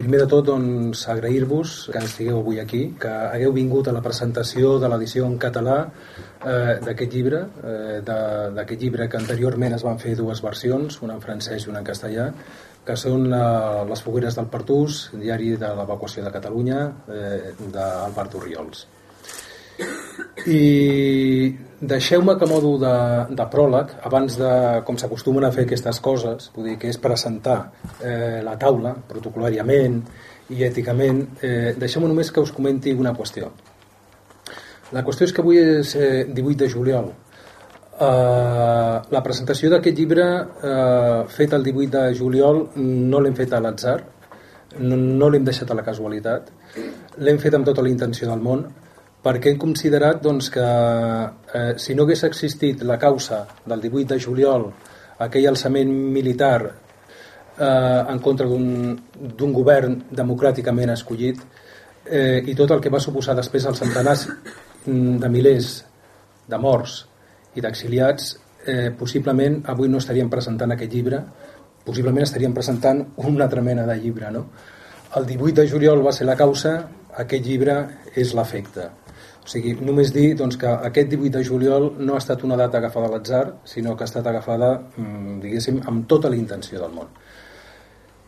Primer de tot, doncs, agrair-vos que estigueu avui aquí, que hagueu vingut a la presentació de l'edició en català eh, d'aquest llibre, eh, d'aquest llibre que anteriorment es van fer dues versions, una en francès i una en castellà, que són eh, Les fogueres del Partús, diari de l'evacuació de Catalunya, eh, d'Albert Oriols. I deixeu-me que modo de, de pròleg, abans de, com s'acostumen a fer aquestes coses, vull dir que és presentar eh, la taula protocolàriament i èticament, eh, deixeu-me només que us comenti una qüestió. La qüestió és que avui és eh, 18 de juliol. Uh, la presentació d'aquest llibre uh, fet el 18 de juliol no l'hem fet a l'atzar no, no l'hem deixat a la casualitat l'hem fet amb tota la intenció del món perquè hem considerat doncs, que eh, si no hagués existit la causa del 18 de juliol, aquell alçament militar eh, en contra d'un govern democràticament escollit eh, i tot el que va suposar després els centenars de milers de morts i d'exiliats, eh, possiblement avui no estaríem presentant aquest llibre, possiblement estaríem presentant una altra mena de llibre. No? El 18 de juliol va ser la causa, aquest llibre és l'efecte. O sigui, només dir doncs, que aquest 18 de juliol no ha estat una data agafada a l'atzar, sinó que ha estat agafada, mm, diguéssim, amb tota la intenció del món.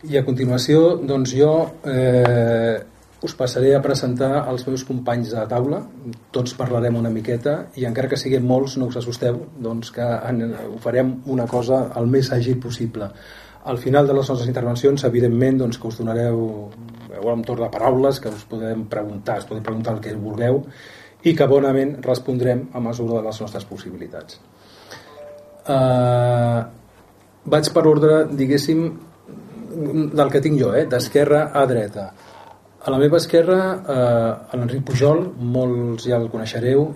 I a continuació, doncs jo eh, us passaré a presentar els meus companys de taula, tots parlarem una miqueta i encara que siguem molts, no us assusteu, doncs que en, ho farem una cosa el més àgil possible. Al final de les nostres intervencions, evidentment, doncs, que us donareu un torn de paraules, que us podem preguntar, us podem preguntar el que vulgueu, i que bonament respondrem a mesura de les nostres possibilitats. Uh, vaig per ordre, diguéssim, del que tinc jo, eh? d'esquerra a dreta. A la meva esquerra, eh, l'Enric Pujol, molts ja el coneixereu,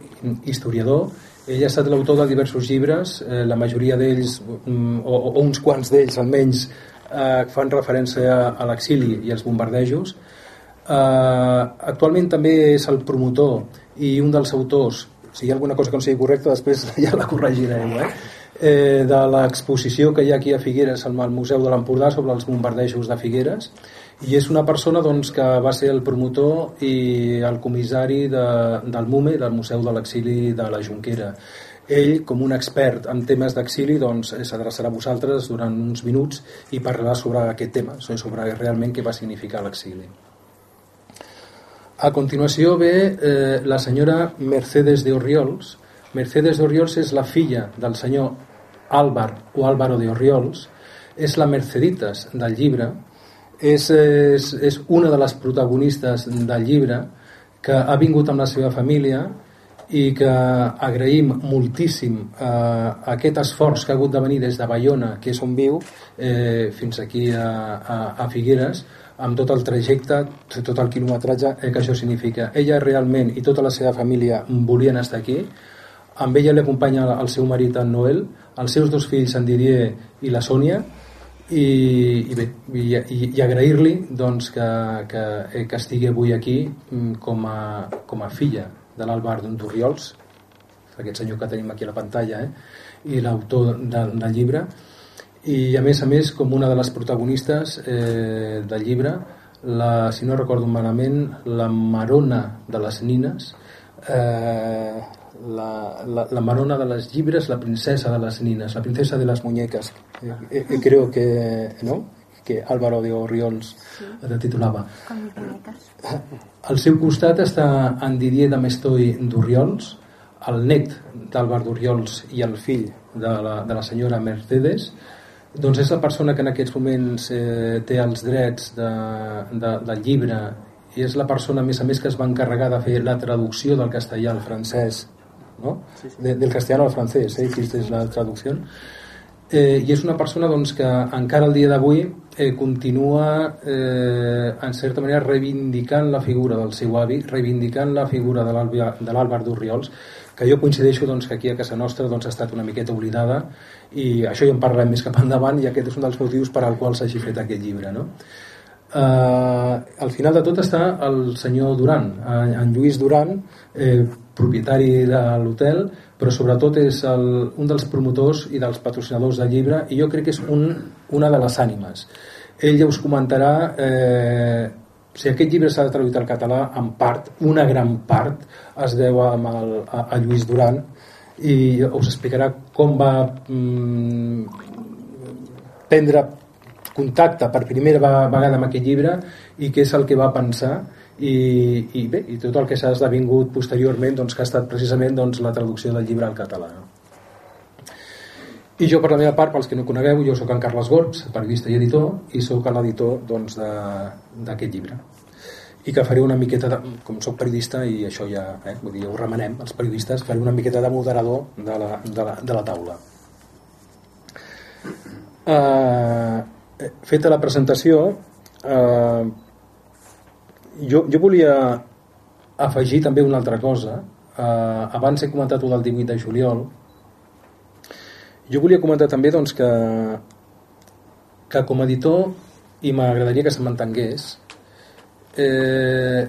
historiador, ell ha estat l'autor de diversos llibres, eh, la majoria d'ells, mm, o, o uns quants d'ells almenys, eh, fan referència a l'exili i als bombardejos. Eh, actualment també és el promotor i un dels autors, si hi ha alguna cosa que no sigui correcta, després ja la corregirem, eh? eh, de l'exposició que hi ha aquí a Figueres al Museu de l'Empordà sobre els bombardejos de Figueres i és una persona doncs, que va ser el promotor i el comissari de, del MUME, del Museu de l'Exili de la Junquera ell, com un expert en temes d'exili, doncs s'adreçarà a vosaltres durant uns minuts i parlarà sobre aquest tema, sobre realment què va significar l'exili. A continuació ve eh, la senyora Mercedes de Oriols. Mercedes de Oriols és la filla del senyor Álvar o Álvaro de Oriols, és la Merceditas del llibre, és, és, és una de les protagonistes del llibre que ha vingut amb la seva família i que agraïm moltíssim eh, aquest esforç que ha hagut de venir des de Bayona, que és on viu, eh, fins aquí a, a, a Figueres, amb tot el trajecte, tot el quilometratge eh, que això significa. Ella realment i tota la seva família volien estar aquí, amb ella l'acompanya el seu marit en Noel, els seus dos fills en Didier i la Sònia, i, i bé, i, i, i agrair-li doncs, que, que, eh, que estigui avui aquí mm, com a, com a filla de l'Albar d'Urriols, aquest senyor que tenim aquí a la pantalla, eh? i l'autor de, del llibre, i a més a més com una de les protagonistes eh, del llibre la, si no recordo malament la Marona de les Nines eh, la, la, la Marona de les llibres la princesa de les nines la princesa de les muñeques eh, eh, creo que no? Que Álvaro de Oriols sí. titulava al seu costat està en Didier de Mestoi d'Oriols el net d'Àlvar d'Oriols i el fill de la, de la senyora Mercedes doncs és la persona que en aquests moments eh, té els drets de, de, del llibre i és la persona, a més a més, que es va encarregar de fer la traducció del castellà al francès, no? Sí, sí. De, del castellà al francès, eh? Aquesta és la traducció. Eh, I és una persona doncs, que encara el dia d'avui eh, continua, eh, en certa manera, reivindicant la figura del seu avi, reivindicant la figura de l'Àlvar d'Urriols, que jo coincideixo doncs, que aquí a casa nostra doncs, ha estat una miqueta oblidada i això ja en parlarem més cap endavant i aquest és un dels motius per al qual s'hagi fet aquest llibre no? Uh, al final de tot està el senyor Duran en Lluís Duran eh, propietari de l'hotel però sobretot és el, un dels promotors i dels patrocinadors del llibre i jo crec que és un, una de les ànimes. Ell ja us comentarà eh, si aquest llibre s'ha traduït al català en part, una gran part es deu amb el, a, a Lluís Duran i us explicarà com va mm, prendre contacte per primera vegada amb aquest llibre i què és el que va pensar i, i bé, i tot el que s'ha esdevingut posteriorment doncs, que ha estat precisament doncs, la traducció del llibre al català. I jo per la meva part, pels que no conegueu jo sóc en Carles Gorps, periodista i editor i sóc l'editor doncs, d'aquest llibre. I que faré una miqueta de, com sóc periodista i això ja, eh, vull dir, ho remenem els periodistes, faré una miqueta de moderador de la, de la, de la taula. Uh, feta la presentació uh, jo, jo volia afegir també una altra cosa uh, abans he comentat el del 18 de juliol jo volia comentar també doncs, que, que com a editor, i m'agradaria que se m'entengués, eh,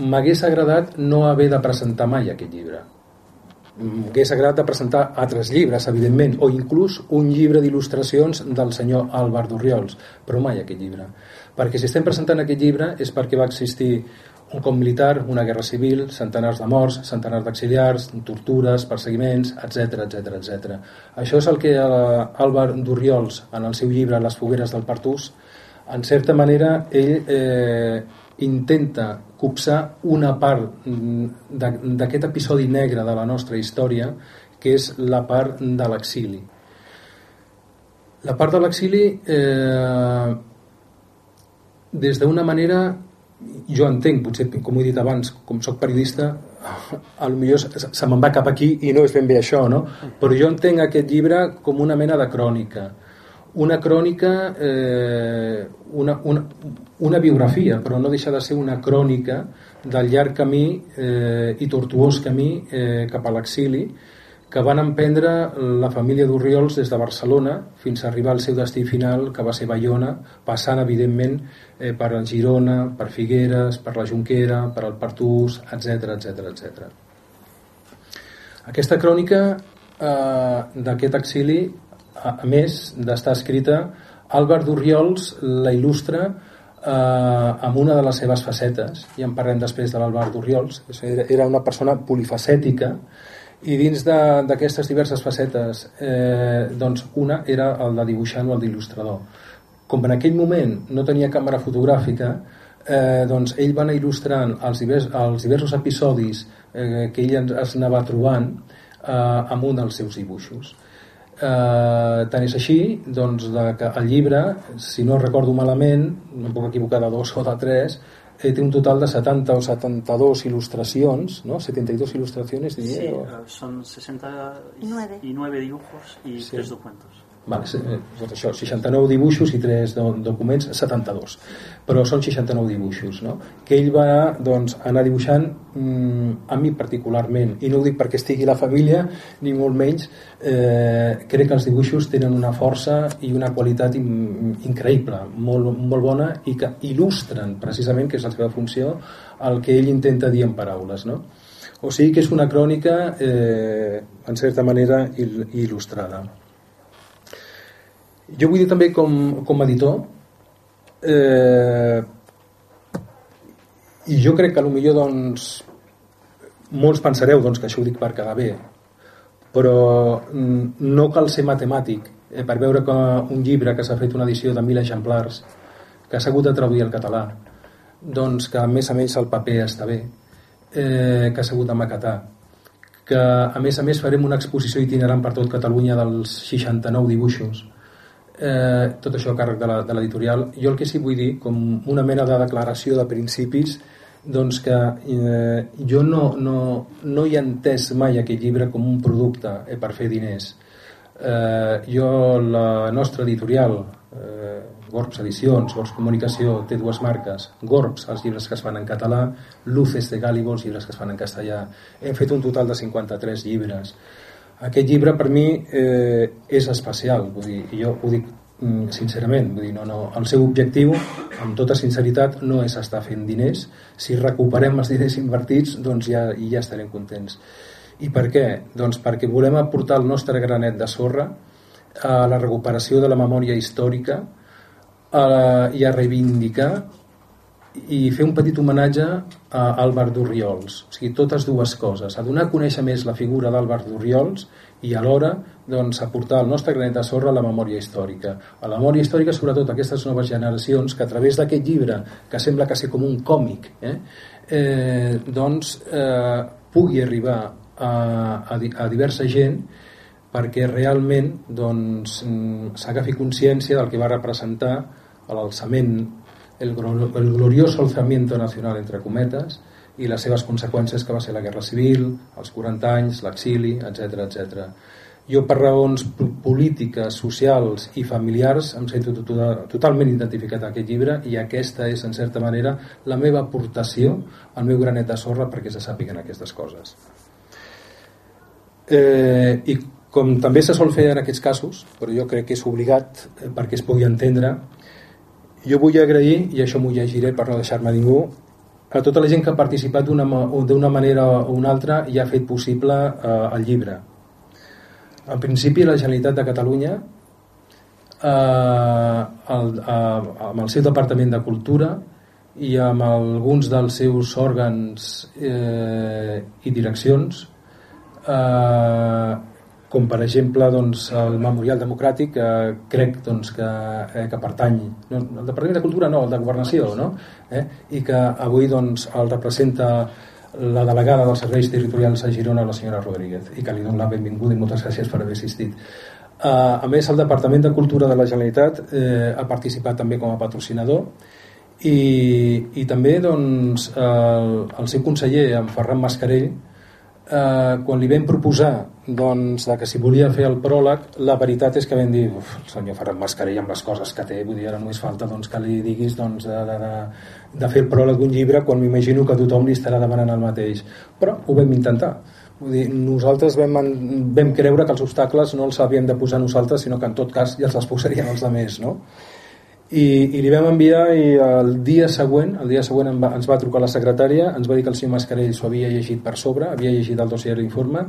m'hagués agradat no haver de presentar mai aquest llibre. M'hagués agradat de presentar altres llibres, evidentment, o inclús un llibre d'il·lustracions del senyor Álvaro Durriols, però mai aquest llibre. Perquè si estem presentant aquest llibre és perquè va existir un cop militar, una guerra civil, centenars de morts, centenars d'exiliars, tortures, perseguiments, etc etc etc. Això és el que Álvar Durriols, en el seu llibre Les fogueres del Partús, en certa manera ell eh, intenta copsar una part d'aquest episodi negre de la nostra història, que és la part de l'exili. La part de l'exili, eh, des d'una manera jo entenc, potser com he dit abans, com sóc periodista, a lo millor se me'n va cap aquí i no és ben bé això, no? Però jo entenc aquest llibre com una mena de crònica. Una crònica, eh, una, una, una biografia, però no deixa de ser una crònica del llarg camí eh, i tortuós camí eh, cap a l'exili, que van emprendre la família d'Orriols des de Barcelona fins a arribar al seu destí final, que va ser Bayona, passant, evidentment, eh, per Girona, per Figueres, per la Junquera, per el Partús, etc etc etc. Aquesta crònica eh, d'aquest exili, a, més d'estar escrita, Albert d'Orriols la il·lustra eh, amb una de les seves facetes, i en parlem després de l'Albert d'Orriols, era una persona polifacètica, i dins d'aquestes diverses facetes eh, doncs una era el de dibuixant o el d'il·lustrador. Com en aquell moment no tenia càmera fotogràfica eh, doncs ell va anar il·lustrant els, divers, els diversos episodis eh, que ell es anava trobant eh, amb un dels seus dibuixos. Eh, tant és així doncs, de que el llibre si no recordo malament no em puc equivocar de dos o de tres eh, té un total de 70 o 72 il·lustracions, ¿no? 72 il·lustracions, diría. Sí, o... son 69 dibujos y sí. 3 documentos. Vale, eh, doncs això, 69 dibuixos i 3 documents, 72 però són 69 dibuixos no? que ell va doncs, anar dibuixant mm, a mi particularment i no ho dic perquè estigui la família ni molt menys eh, crec que els dibuixos tenen una força i una qualitat in, increïble molt, molt bona i que il·lustren precisament, que és la seva funció el que ell intenta dir en paraules no? o sigui que és una crònica eh, en certa manera il·lustrada jo vull dir també com, com a editor eh, i jo crec que millor doncs molts pensareu doncs, que això ho dic per quedar bé però mm, no cal ser matemàtic eh, per veure que un llibre que s'ha fet una edició de 1.000 exemplars que s'ha hagut de traduir al català doncs que a més a més el paper està bé eh, que s'ha hagut de maquetar que a més a més farem una exposició itinerant per tot Catalunya dels 69 dibuixos eh, tot això a càrrec de l'editorial. Jo el que sí vull dir com una mena de declaració de principis doncs que eh, jo no, no, no hi he entès mai aquest llibre com un producte eh, per fer diners. Eh, jo la nostra editorial eh, Gorps Edicions, Gorps Comunicació té dues marques, Gorps els llibres que es fan en català, Luces de Gálibo els llibres que es fan en castellà. Hem fet un total de 53 llibres aquest llibre per mi eh, és especial vull dir, jo ho dic mm, sincerament vull dir, no, no, el seu objectiu amb tota sinceritat no és estar fent diners si recuperem els diners invertits doncs ja, ja estarem contents i per què? Doncs perquè volem aportar el nostre granet de sorra a la recuperació de la memòria històrica eh, i a reivindicar i fer un petit homenatge a Álvaro d'Orriols o sigui, totes dues coses. A donar a conèixer més la figura d'Álvaro d'Orriols i alhora doncs, aportar al nostre granet de sorra la memòria històrica. A la memòria històrica sobretot aquestes noves generacions que a través d'aquest llibre que sembla que ser com un còmic eh, eh, doncs eh, pugui arribar a, a, a diversa gent perquè realment doncs, s'agafi consciència del que va representar l'alçament el, el glorioso alzamiento nacional entre cometes i les seves conseqüències que va ser la guerra civil, els 40 anys, l'exili, etc etc. Jo per raons polítiques, socials i familiars em sento totalment identificat amb aquest llibre i aquesta és en certa manera la meva aportació al meu granet de sorra perquè se sàpiguen aquestes coses. Eh, I com també se sol fer en aquests casos, però jo crec que és obligat eh, perquè es pugui entendre, jo vull agrair, i això m'ho llegiré per no deixar-me ningú, a tota la gent que ha participat d'una manera o una altra i ha fet possible eh, el llibre. En principi, la Generalitat de Catalunya, eh, el, eh, amb el seu Departament de Cultura i amb alguns dels seus òrgans eh, i direccions, eh, com per exemple doncs, el Memorial Democràtic que crec doncs, que, eh, que pertany no, el Departament de Cultura no, el de Governació no? eh? i que avui doncs, el representa la delegada dels serveis territorials a Girona la senyora Rodríguez i que li dono la benvinguda i moltes gràcies per haver assistit uh, a més el Departament de Cultura de la Generalitat eh, ha participat també com a patrocinador i, i també doncs, el, el seu conseller en Ferran Mascarell eh, quan li vam proposar doncs, de que si volia fer el pròleg la veritat és que vam dir uf, el senyor Ferran Mascarell amb les coses que té vull dir, ara només falta doncs, que li diguis doncs, de, de, de, de fer el pròleg d'un llibre quan m'imagino que tothom li estarà demanant el mateix però ho vam intentar Vull dir, nosaltres vam, vam creure que els obstacles no els havíem de posar nosaltres sinó que en tot cas ja els posarien els altres no? I, i li vam enviar i el dia següent el dia següent va, ens va trucar la secretària ens va dir que el senyor Mascarell s'ho havia llegit per sobre havia llegit el dossier d'informe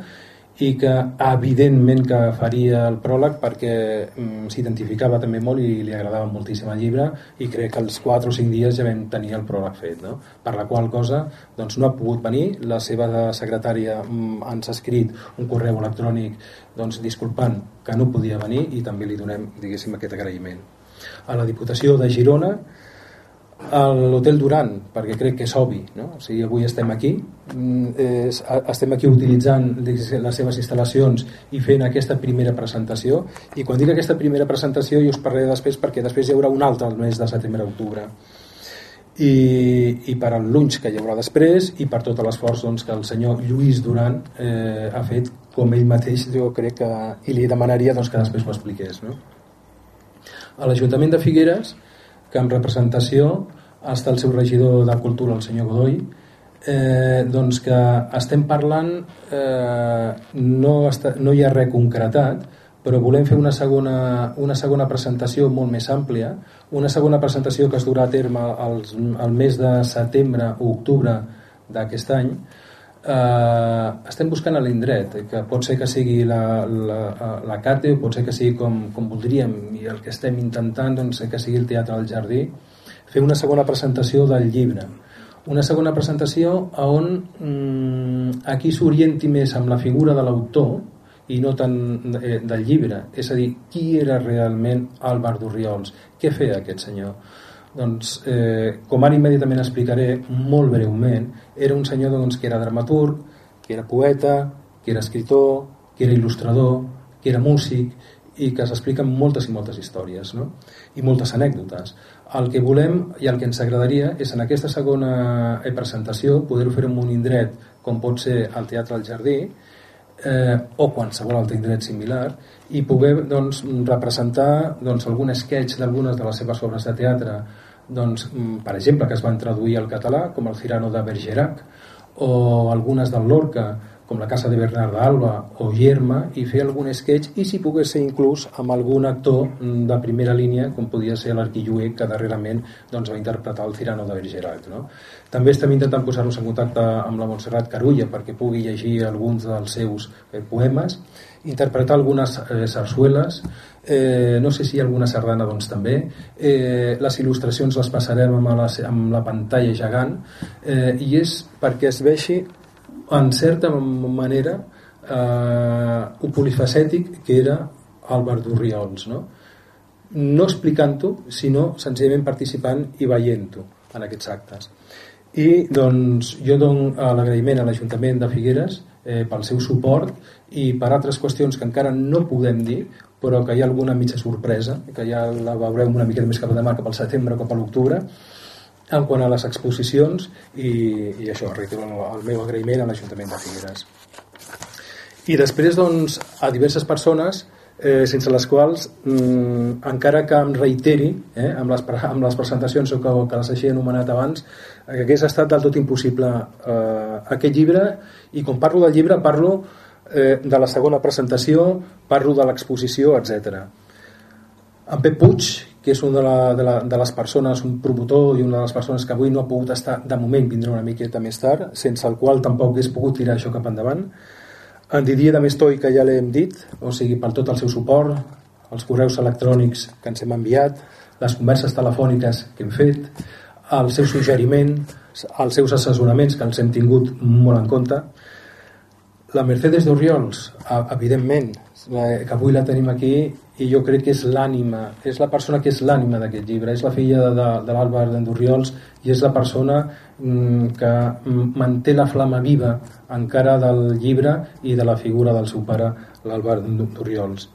i que evidentment que faria el pròleg perquè mm, s'identificava també molt i li agradava moltíssim el llibre i crec que els 4 o 5 dies ja vam tenir el pròleg fet no? per la qual cosa doncs, no ha pogut venir la seva secretària mm, ens ha escrit un correu electrònic doncs, disculpant que no podia venir i també li donem diguéssim aquest agraïment a la Diputació de Girona a l'Hotel Duran perquè crec que és obvi no? o sigui, avui estem aquí és, estem aquí utilitzant les seves instal·lacions i fent aquesta primera presentació i quan dic aquesta primera presentació jo us parlaré després perquè després hi haurà un altre al mes de setembre-octubre i, i per al lunch que hi haurà després i per tot l'esforç doncs, que el senyor Lluís Duran eh, ha fet com ell mateix jo crec que i li demanaria doncs, que després ho expliqués no? A l'Ajuntament de Figueres, que en representació està el seu regidor de Cultura, el senyor Godoy, eh, doncs que estem parlant, eh, no, està, no hi ha res concretat, però volem fer una segona, una segona presentació molt més àmplia, una segona presentació que es durà a terme als, al mes de setembre o octubre d'aquest any, eh, estem buscant a l'indret que pot ser que sigui la, la, la CATE pot ser que sigui com, com voldríem i el que estem intentant doncs, que sigui el Teatre del Jardí. Fer una segona presentació del llibre. Una segona presentació on mm, aquí s'orienti més amb la figura de l'autor i no tant eh, del llibre. És a dir, qui era realment Álvaro Durriols què feia aquest senyor doncs, eh, com ara immediatament explicaré molt breument, era un senyor doncs, que era dramaturg, que era poeta, que era escritor, que era il·lustrador, que era músic i que s'expliquen moltes i moltes històries no? i moltes anècdotes. El que volem i el que ens agradaria és en aquesta segona eh, presentació poder-ho fer en un indret com pot ser el Teatre al Jardí eh, o qualsevol altre indret similar i poder doncs, representar doncs, algun sketch d'algunes de les seves obres de teatre doncs, mm, per exemple que es van traduir al català com el Cirano de Bergerac o algunes del Lorca com la casa de Bernard Alba o Germa i fer algun sketch i si pogués ser inclús amb algun actor de primera línia com podia ser l'Arquillué que darrerament doncs, va interpretar el Cirano de Bergerac no? també estem intentant posar-nos en contacte amb la Montserrat Carulla perquè pugui llegir alguns dels seus eh, poemes interpretar algunes eh, sarsueles. Eh, no sé si hi ha alguna sardana doncs també. Eh, les il·lustracions les passarem amb la, amb la pantalla gegant. Eh, i és perquè es vegi en certa manera eh, un polifacètic que era Albert Durriols no? no explicant-ho sinó senzillament participant i veient-ho en aquests actes. I doncs jo dono l'agraïment a l'Ajuntament de Figueres eh, pel seu suport i per altres qüestions que encara no podem dir però que hi ha alguna mitja sorpresa que ja la veurem una miqueta més cap a demà cap al setembre o cap a l'octubre en quant a les exposicions i, i això, reitero el meu agraïment a l'Ajuntament de Figueres. I després doncs a diverses persones eh, sense les quals mm, encara que em reiteri eh, amb, les, amb les presentacions que, que les he anomenat abans que hagués estat del tot impossible eh, aquest llibre i quan parlo del llibre parlo eh, de la segona presentació parlo de l'exposició, etc. En Pep Puig que és una de, la, de, la, de les persones, un promotor i una de les persones que avui no ha pogut estar, de moment vindrà una miqueta més tard, sense el qual tampoc hagués pogut tirar això cap endavant. En Didier de Mestoi, que ja l'hem dit, o sigui, per tot el seu suport, els correus electrònics que ens hem enviat, les converses telefòniques que hem fet, el seu suggeriment, els seus assessoraments que els hem tingut molt en compte. La Mercedes d'Oriols, evidentment, que avui la tenim aquí i jo crec que és l'ànima, és la persona que és l'ànima d'aquest llibre, és la filla de, de, de l'Àlvar d'Endorriols i és la persona mm, que manté la flama viva encara del llibre i de la figura del seu pare, l'Àlvar d'Orriols.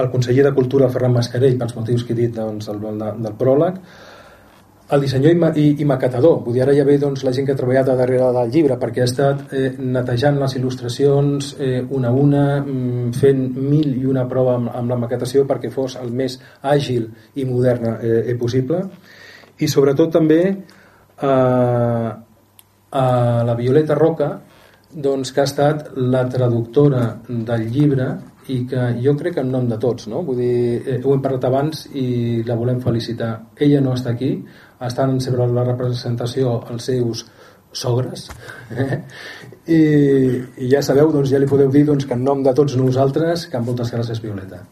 El conseller de Cultura, Ferran Mascarell, pels motius que he dit doncs, del, del pròleg, el dissenyador i, i, i maquetador vull dir, ara ja ve doncs, la gent que ha treballat darrere del llibre perquè ha estat eh, netejant les il·lustracions eh, una a una mm, fent mil i una prova amb, amb la maquetació perquè fos el més àgil i moderna eh, eh, possible. I sobretot també eh, a la Violeta Roca doncs, que ha estat la traductora del llibre i que jo crec que en nom de tots no? Vull dir, eh, ho hem parlat abans i la volem felicitar. Ella no està aquí estan sobre la representació els seus sogres eh? I, i ja sabeu, doncs ja li podeu dir doncs, que en nom de tots nosaltres que moltes gràcies Violeta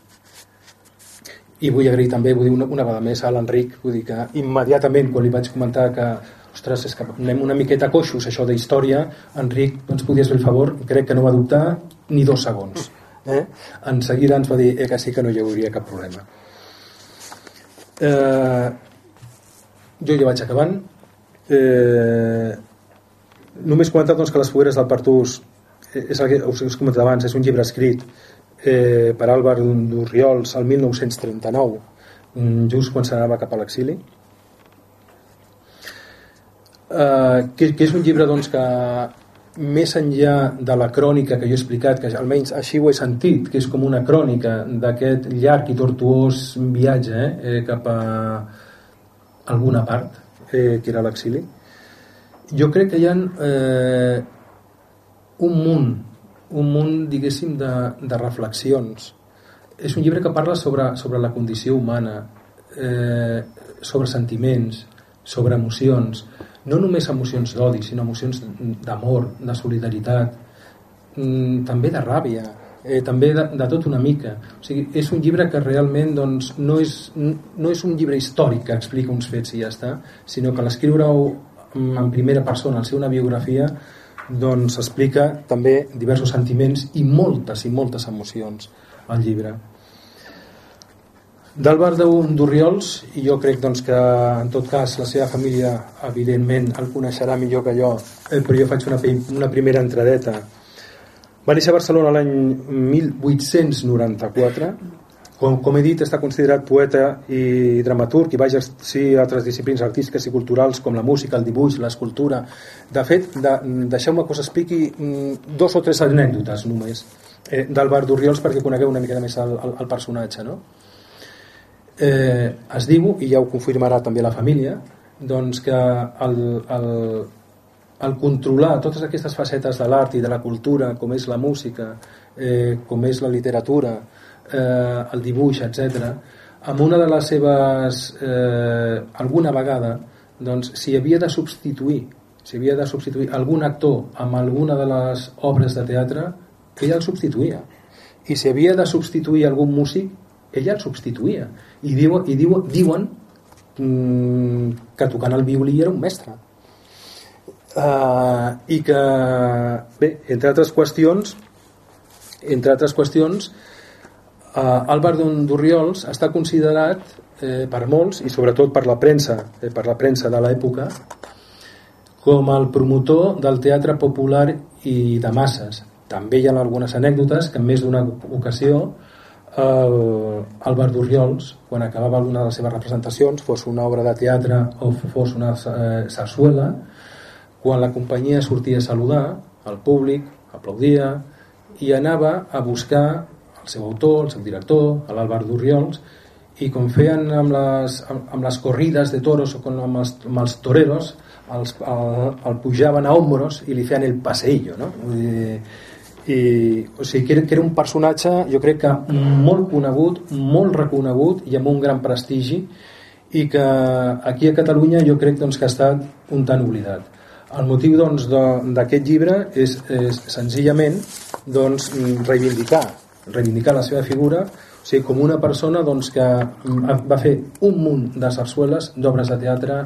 i vull agrair també vull dir, una, una vegada més a l'Enric vull dir que immediatament quan li vaig comentar que ostres, és que anem una miqueta coixos això d'història, Enric doncs, podies fer el favor, crec que no va dubtar ni dos segons eh? en seguida ens va dir eh, que sí que no hi hauria cap problema eh, jo ja vaig acabant. Eh, només comentar doncs, que les fogueres del Partús eh, és el que us he comentat abans és un llibre escrit eh, per Álvar d'Urriols el 1939 mm, just quan s'anava cap a l'exili. Eh, que, que és un llibre doncs, que més enllà de la crònica que jo he explicat, que almenys així ho he sentit, que és com una crònica d'aquest llarg i tortuós viatge eh, eh cap a alguna part eh, que era l'exili. Jo crec que hi ha eh, un munt un munt diguéssim de, de reflexions. És un llibre que parla sobre, sobre la condició humana eh, sobre sentiments sobre emocions. No només emocions d'odi sinó emocions d'amor, de solidaritat mm, també de ràbia eh, també de, de tot una mica. O sigui, és un llibre que realment doncs, no, és, no és un llibre històric que explica uns fets i ja està sinó que l'escriure-ho en primera persona al ser una biografia doncs explica també diversos sentiments i moltes i moltes emocions al llibre. d'Albar d'Urriols i jo crec doncs, que en tot cas la seva família evidentment el coneixerà millor que jo eh, però jo faig una, una primera entradeta va néixer a Barcelona l'any 1894. Com, com he dit, està considerat poeta i dramaturg i va exercir altres disciplines artístiques i culturals com la música, el dibuix, l'escultura. De fet, de, deixeu-me que us expliqui mm, dos o tres anècdotes només eh, d'Albert d'Urriols perquè conegueu una mica més el, el, el personatge. No? Eh, es diu, i ja ho confirmarà també la família, doncs que el, el, el controlar totes aquestes facetes de l'art i de la cultura, com és la música, eh, com és la literatura, eh, el dibuix, etc. amb una de les seves... Eh, alguna vegada, doncs, si havia de substituir si havia de substituir algun actor amb alguna de les obres de teatre, ella el substituïa. I si havia de substituir algun músic, ella el substituïa. I, diu, i diu, diuen mm, que tocant el violí era un mestre uh, i que bé, entre altres qüestions entre altres qüestions uh, Álvaro d'Orriols està considerat eh, per molts i sobretot per la premsa eh, per la premsa de l'època com el promotor del teatre popular i de masses. També hi ha algunes anècdotes que en més d'una ocasió eh, Albert d'Orriols quan acabava alguna de les seves representacions fos una obra de teatre o fos una eh, sarsuela quan la companyia sortia a saludar el públic, aplaudia i anava a buscar el seu autor, el seu director, l'Àlvar d'Urriols i com feien amb les, amb les corrides de toros o com amb els, amb els toreros els, el, el pujaven a hombros i li feien el passeillo no? Dir, i, o sigui, que era, que era un personatge jo crec que molt conegut molt reconegut i amb un gran prestigi i que aquí a Catalunya jo crec doncs, que ha estat un tant oblidat el motiu doncs, d'aquest llibre és, és senzillament doncs, reivindicar reivindicar la seva figura o sigui, com una persona doncs, que va fer un munt de sarsueles d'obres de teatre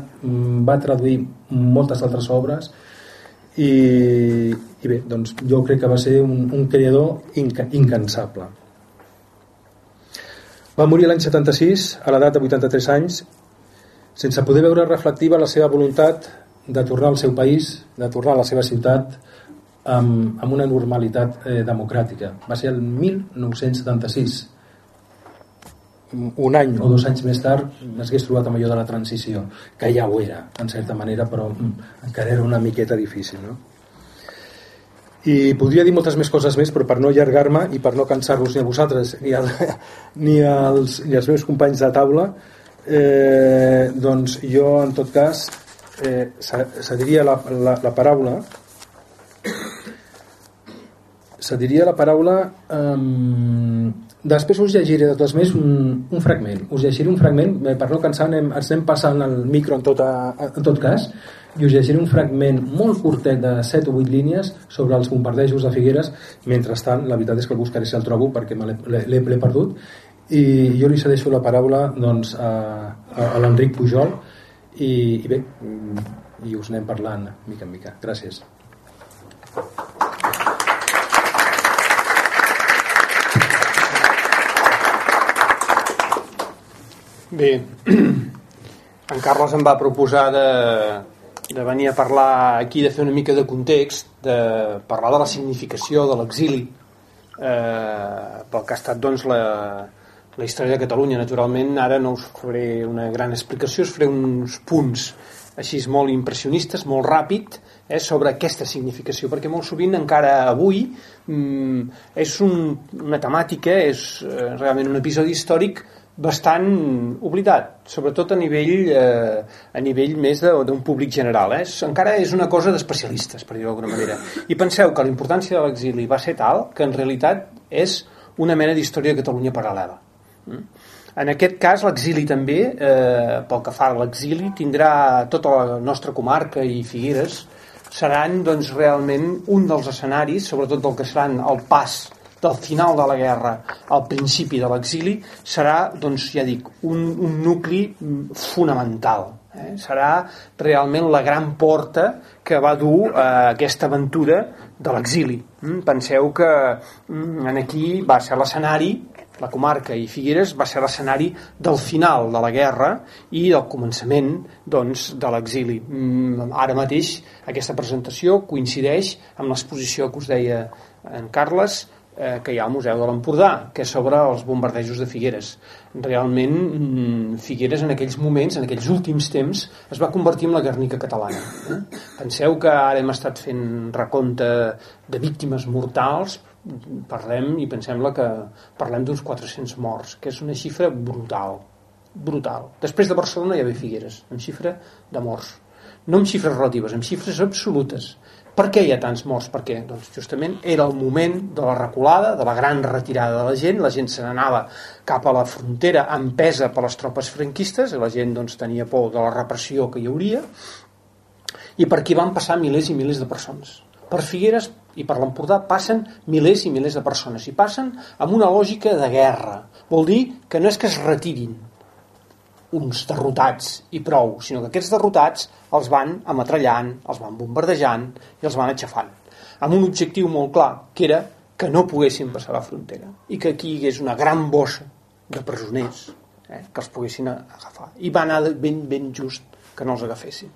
va traduir moltes altres obres i, i bé, doncs jo crec que va ser un, un creador inca, incansable. Va morir l'any 76 a l'edat de 83 anys. Sense poder veure reflectiva la seva voluntat de tornar al seu país, de tornar a la seva ciutat amb, amb una normalitat eh, democràtica. Va ser el 1976. Un any o dos anys més tard m'hagués trobat amb allò de la transició, que ja ho era, en certa manera, però mm, encara era una miqueta difícil. No? I podria dir moltes més coses més, però per no allargar-me i per no cansar-vos ni a vosaltres ni, a, ni, als, ni als meus companys de taula, eh, doncs jo, en tot cas, eh, se diria la, la, la paraula se diria la paraula um, després us llegiré de totes més un, un fragment. Us llegiré un fragment eh, per no cansar anem, ens anem passant el micro en, tota, en tot cas i us llegiré un fragment molt curtet de 7 o 8 línies sobre els bombardejos de Figueres. Mentrestant la veritat és que el buscaré si el trobo perquè l'he perdut. I jo li cedeixo la paraula doncs, a, a, a l'Enric Pujol i, i bé, i us anem parlant mica en mica. Gràcies. Bé, en Carles em va proposar de, de venir a parlar aquí, de fer una mica de context, de parlar de la significació de l'exili, eh, pel que ha estat doncs, la, la història de Catalunya. Naturalment, ara no us faré una gran explicació, us faré uns punts així molt impressionistes, molt ràpid, eh, sobre aquesta significació, perquè molt sovint encara avui mm, és un, una temàtica, és eh, realment un episodi històric bastant oblidat, sobretot a nivell, eh, a nivell més d'un públic general. Eh? Encara és una cosa d'especialistes, per dir-ho d'alguna manera. I penseu que la importància de l'exili va ser tal que en realitat és una mena d'història de Catalunya paral·lela. En aquest cas, l'exili també, eh, pel que fa a l'exili, tindrà tota la nostra comarca i Figueres, seran doncs, realment un dels escenaris, sobretot del que seran el pas del final de la guerra al principi de l'exili, serà, doncs, ja dic, un, un nucli fonamental. Eh? Serà realment la gran porta que va dur eh, aquesta aventura de l'exili. Mm? Penseu que mm, en aquí va ser l'escenari la comarca i Figueres va ser l'escenari del final de la guerra i del començament doncs, de l'exili. Mm, ara mateix aquesta presentació coincideix amb l'exposició que us deia en Carles, eh, que hi ha al Museu de l'Empordà, que és sobre els bombardejos de Figueres. Realment, mm, Figueres en aquells moments, en aquells últims temps, es va convertir en la Guernica catalana. Eh? Penseu que ara hem estat fent recompte de víctimes mortals, parlem i pensem que parlem d'uns 400 morts, que és una xifra brutal, brutal. Després de Barcelona hi ha Figueres, en xifra de morts. no amb xifres relatives, amb xifres absolutes. Per què hi ha tants morts? Perquè doncs, justament era el moment de la reculada, de la gran retirada de la gent, la gent se n'anava cap a la frontera empesa per les tropes franquistes, i la gent doncs, tenia por de la repressió que hi hauria, i per aquí van passar milers i milers de persones. Per Figueres i per l'Empordà passen milers i milers de persones, i passen amb una lògica de guerra. Vol dir que no és que es retirin, uns derrotats i prou, sinó que aquests derrotats els van ametrallant, els van bombardejant i els van aixafant, amb un objectiu molt clar, que era que no poguessin passar la frontera i que aquí hi hagués una gran bossa de presoners eh, que els poguessin agafar. I va anar ben, ben just que no els agafessin.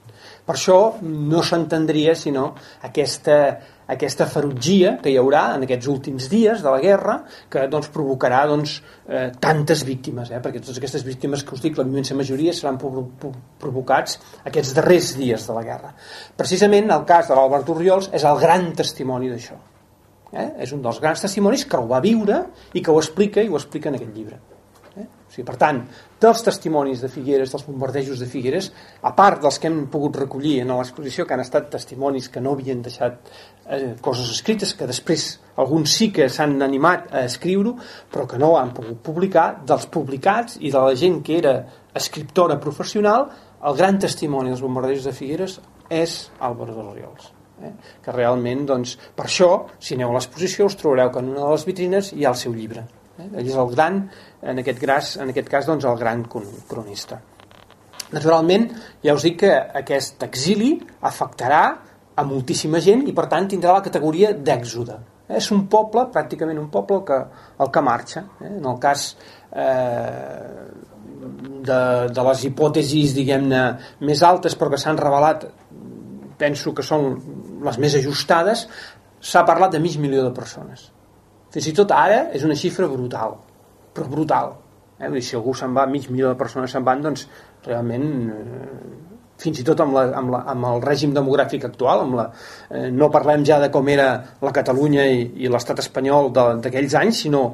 Per això no s'entendria sinó aquesta, aquesta ferotgia que hi haurà en aquests últims dies de la guerra que doncs, provocarà doncs, eh, tantes víctimes, eh? perquè totes aquestes víctimes que us dic, la immensa majoria seran provocats aquests darrers dies de la guerra. Precisament el cas de l'Albert Oriols és el gran testimoni d'això. Eh? És un dels grans testimonis que ho va viure i que ho explica i ho explica en aquest llibre. O sigui, per tant, dels testimonis de Figueres, dels bombardejos de Figueres, a part dels que hem pogut recollir en l'exposició, que han estat testimonis que no havien deixat eh, coses escrites, que després alguns sí que s'han animat a escriure-ho, però que no han pogut publicar, dels publicats i de la gent que era escriptora professional, el gran testimoni dels bombardejos de Figueres és Álvaro de Oriols. Eh? que realment, doncs, per això, si aneu a l'exposició, us trobareu que en una de les vitrines hi ha el seu llibre. Eh? Ell és el gran, en aquest, gras, en aquest cas, doncs, el gran cronista. Naturalment, ja us dic que aquest exili afectarà a moltíssima gent i per tant tindrà la categoria d'èxode. És un poble, pràcticament un poble, que, el que marxa. Eh? En el cas eh, de, de les hipòtesis, diguem-ne, més altes però que s'han revelat, penso que són les més ajustades, s'ha parlat de mig milió de persones. Fins i tot ara és una xifra brutal, però brutal. Eh? Si algú se'n va, mig milió de persones se'n van, doncs realment eh, fins i tot amb, la, amb, la, amb el règim demogràfic actual, amb la, eh, no parlem ja de com era la Catalunya i, i l'estat espanyol d'aquells anys, sinó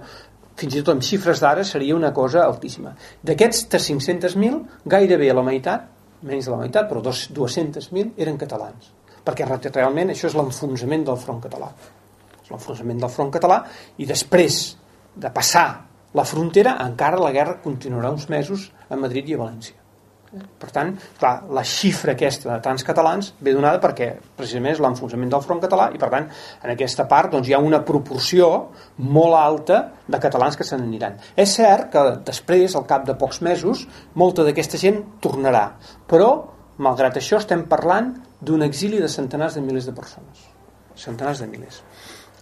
fins i tot amb xifres d'ara seria una cosa altíssima. D'aquests 500.000, gairebé la meitat, menys de la meitat, però 200.000 eren catalans, perquè realment això és l'enfonsament del front català l'enfonsament del front català i després de passar la frontera encara la guerra continuarà uns mesos a Madrid i a València per tant, clar, la xifra aquesta de tants catalans ve donada perquè precisament és l'enfonsament del front català i per tant en aquesta part doncs, hi ha una proporció molt alta de catalans que se n'aniran. És cert que després, al cap de pocs mesos, molta d'aquesta gent tornarà, però malgrat això estem parlant d'un exili de centenars de milers de persones. Centenars de milers.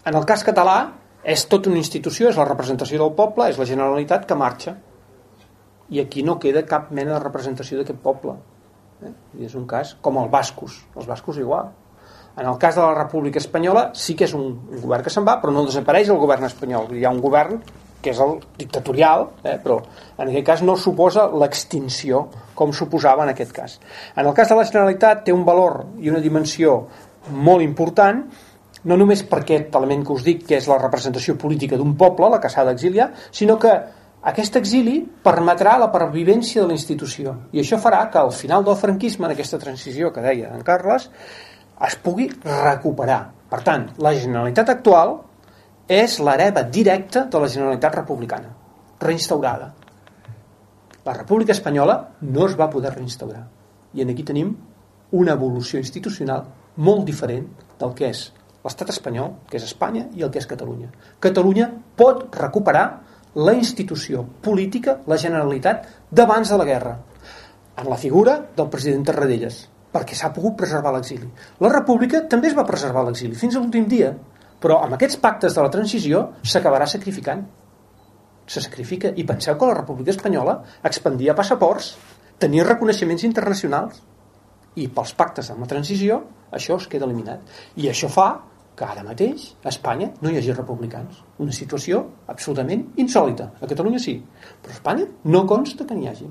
En el cas català és tota una institució, és la representació del poble, és la Generalitat que marxa. I aquí no queda cap mena de representació d'aquest poble. Eh? I és un cas com els bascos. Els bascos igual. En el cas de la República Espanyola sí que és un, un govern que se'n va, però no desapareix el govern espanyol. Hi ha un govern que és el dictatorial, eh? però en aquest cas no suposa l'extinció com suposava en aquest cas. En el cas de la Generalitat té un valor i una dimensió molt important no només per aquest element que us dic, que és la representació política d'un poble, la que s'ha d'exiliar, sinó que aquest exili permetrà la pervivència de la institució i això farà que al final del franquisme, en aquesta transició que deia en Carles, es pugui recuperar. Per tant, la Generalitat actual és l'hereva directa de la Generalitat republicana, reinstaurada. La República Espanyola no es va poder reinstaurar. I aquí tenim una evolució institucional molt diferent del que és l'estat espanyol, que és Espanya, i el que és Catalunya. Catalunya pot recuperar la institució política, la Generalitat, d'abans de la guerra, en la figura del president Tarradellas, perquè s'ha pogut preservar l'exili. La república també es va preservar l'exili, fins a l'últim dia, però amb aquests pactes de la transició s'acabarà sacrificant. Se sacrifica. I penseu que la república espanyola expandia passaports, tenia reconeixements internacionals, i pels pactes amb la transició això es queda eliminat. I això fa que ara mateix a Espanya no hi hagi republicans. Una situació absolutament insòlita. A Catalunya sí, però a Espanya no consta que n'hi hagi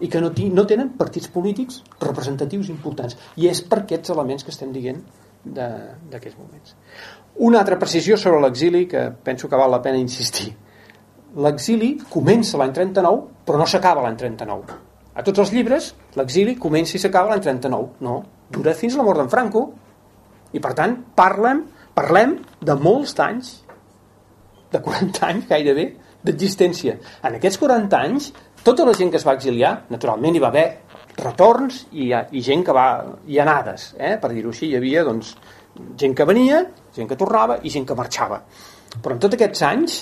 i que no, no tenen partits polítics representatius importants. I és per aquests elements que estem dient d'aquests moments. Una altra precisió sobre l'exili que penso que val la pena insistir. L'exili comença l'any 39, però no s'acaba l'any 39. a tots els llibres l'exili comença i s'acaba l'any 39 no, dura fins la mort d'en Franco i per tant parlem, parlem de molts anys de 40 anys gairebé d'existència. En aquests 40 anys tota la gent que es va exiliar naturalment hi va haver retorns i, i gent que va i anades, eh? per dir-ho així hi havia doncs, gent que venia gent que tornava i gent que marxava. Però en tots aquests anys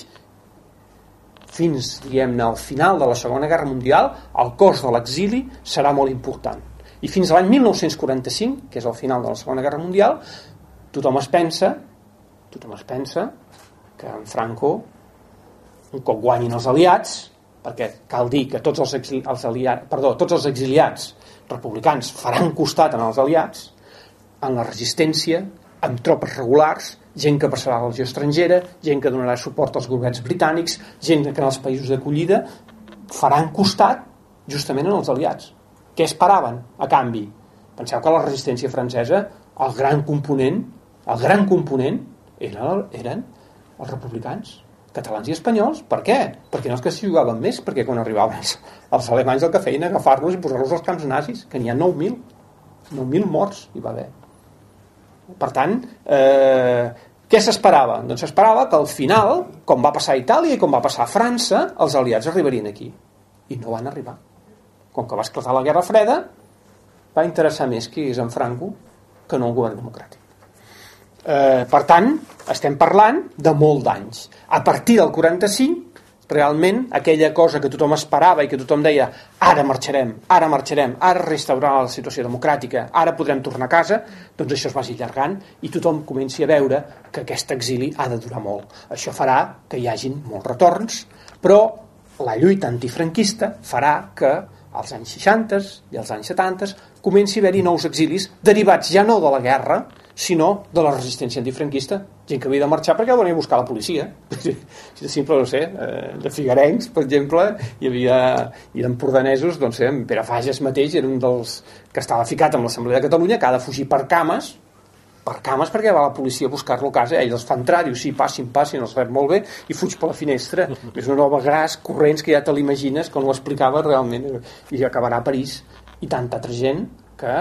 fins diguem-ne al final de la Segona Guerra Mundial el cost de l'exili serà molt important i fins a l'any 1945 que és el final de la Segona Guerra Mundial tothom es pensa tothom es pensa que en Franco un cop guanyin els aliats perquè cal dir que tots els, exili els, aliats, perdó, tots els exiliats republicans faran costat en els aliats en la resistència amb tropes regulars gent que passarà a la estrangera, gent que donarà suport als governs britànics, gent que en els països d'acollida faran costat justament en els aliats. Què esperaven a canvi? Penseu que la resistència francesa, el gran component, el gran component eren, eren els republicans, catalans i espanyols. Per què? Perquè no és que s'hi jugaven més, perquè quan arribaven els, alemanys el que feien agafar-los i posar-los als camps nazis, que n'hi ha 9.000. 9.000 morts hi va haver. Per tant, eh, què s'esperava? Doncs s'esperava que al final, com va passar a Itàlia i com va passar a França, els aliats arribarien aquí. I no van arribar. Com que va esclatar la Guerra Freda, va interessar més qui és en Franco que no el govern democràtic. Eh, per tant, estem parlant de molt d'anys. A partir del 45 realment aquella cosa que tothom esperava i que tothom deia ara marxarem, ara marxarem, ara restaurarà la situació democràtica, ara podrem tornar a casa, doncs això es vagi allargant i tothom comenci a veure que aquest exili ha de durar molt. Això farà que hi hagin molts retorns, però la lluita antifranquista farà que als anys 60 i als anys 70 comenci a haver-hi nous exilis derivats ja no de la guerra, sinó de la resistència antifranquista. Gent que havia de marxar perquè venia a buscar la policia. Si de simple, no sé, eh, de Figarencs, per exemple, hi havia, i d'empordanesos, doncs, eh, Pere Fages mateix era un dels que estava ficat amb l'Assemblea de Catalunya, que ha de fugir per cames, per cames perquè va la policia a buscar-lo a casa, ells els fan entrar, diu, sí, passin, passin, els rep molt bé, i fuig per la finestra. És una nova gras, corrents, que ja te l'imagines, quan ho explicava realment, i acabarà a París. I tanta altra gent que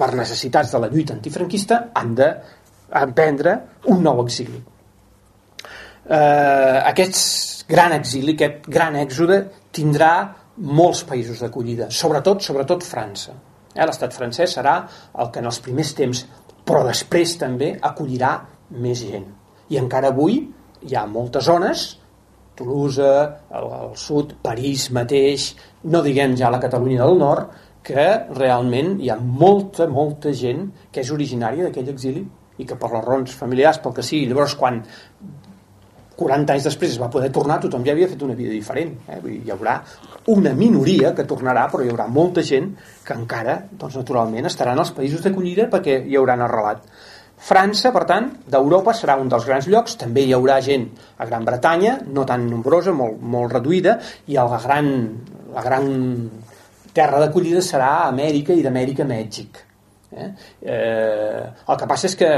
per necessitats de la lluita antifranquista, han d'emprendre un nou exili. Eh, aquest gran exili, aquest gran èxode, tindrà molts països d'acollida, sobretot, sobretot França. Eh, L'estat francès serà el que en els primers temps, però després també acollirà més gent. I encara avui hi ha moltes zones Toulouse, al, sud, París mateix, no diguem ja la Catalunya del nord, que realment hi ha molta, molta gent que és originària d'aquell exili i que per les raons familiars, pel que sigui, llavors quan 40 anys després es va poder tornar, tothom ja havia fet una vida diferent. Eh? Hi haurà una minoria que tornarà, però hi haurà molta gent que encara, doncs, naturalment, estaran als països d'acollida perquè hi hauran arrelat. França, per tant, d'Europa serà un dels grans llocs, també hi haurà gent a Gran Bretanya, no tan nombrosa, molt, molt reduïda, i la gran, la gran terra d'acollida serà Amèrica i d'Amèrica Mèxic. Eh? Eh, el que passa és que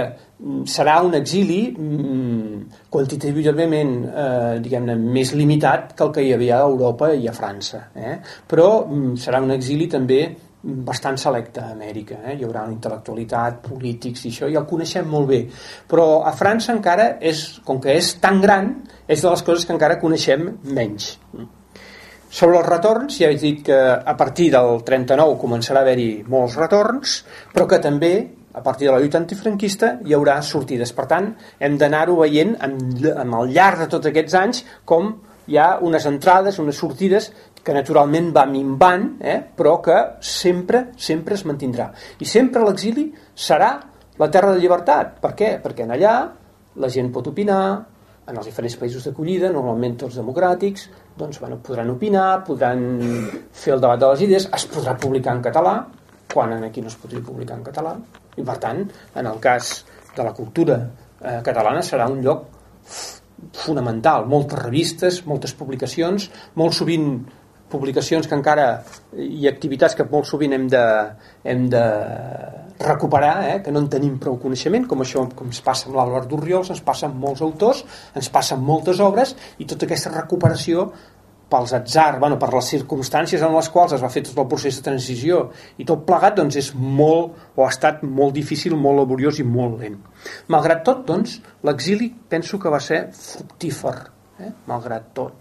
serà un exili mm, quantitativament eh, diguem-ne més limitat que el que hi havia a Europa i a França eh? però mm, serà un exili també bastant selecte a Amèrica eh? hi haurà intel·lectualitat, polítics i això i el coneixem molt bé però a França encara és, com que és tan gran és de les coses que encara coneixem menys sobre els retorns, ja he dit que a partir del 39 començarà a haver-hi molts retorns, però que també a partir de la lluita antifranquista hi haurà sortides. Per tant, hem d'anar-ho veient amb, amb el llarg de tots aquests anys com hi ha unes entrades, unes sortides que naturalment va minvant, eh? però que sempre, sempre es mantindrà. I sempre l'exili serà la terra de llibertat. Per què? Perquè en allà la gent pot opinar, en els diferents països d'acollida, normalment tots democràtics, doncs bueno, podran opinar, podran fer el debat de les idees, es podrà publicar en català, quan aquí no es podria publicar en català, i per tant, en el cas de la cultura eh, catalana serà un lloc fonamental, moltes revistes, moltes publicacions, molt sovint publicacions que encara i activitats que molt sovint hem de, hem de recuperar, eh, que no en tenim prou coneixement, com això com ens passa amb l'Àlvar d'Urriols, ens passa amb molts autors, ens passa amb moltes obres, i tota aquesta recuperació pels atzar, bueno, per les circumstàncies en les quals es va fer tot el procés de transició i tot plegat doncs, és molt, o ha estat molt difícil, molt laboriós i molt lent. Malgrat tot, doncs, l'exili penso que va ser fructífer, eh? malgrat tot.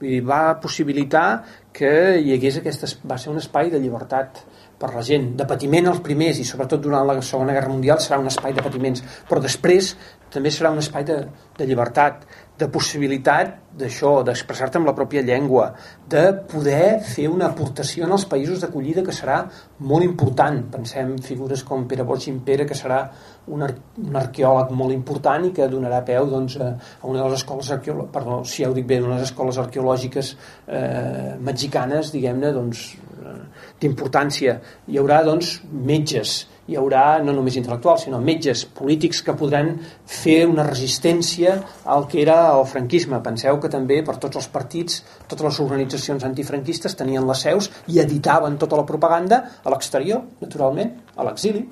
Vull dir, va possibilitar que hi hagués aquest, va ser un espai de llibertat per la gent, de patiment els primers i sobretot durant la Segona Guerra Mundial serà un espai de patiments, però després també serà un espai de, de llibertat, de possibilitat d'això, d'expressar-te amb la pròpia llengua, de poder fer una aportació en els països d'acollida que serà molt important. Pensem figures com Pere Borgin Pere, que serà un, ar un arqueòleg molt important i que donarà peu doncs, a una de les escoles arqueològiques, perdó, si ja ho dic bé, les escoles arqueològiques eh, mexicanes, diguem-ne, doncs, eh, d'importància. Hi haurà doncs, metges, hi haurà no només intel·lectuals, sinó metges polítics que podran fer una resistència al que era el franquisme. Penseu que també per tots els partits, totes les organitzacions antifranquistes tenien les seus i editaven tota la propaganda a l'exterior, naturalment, a l'exili.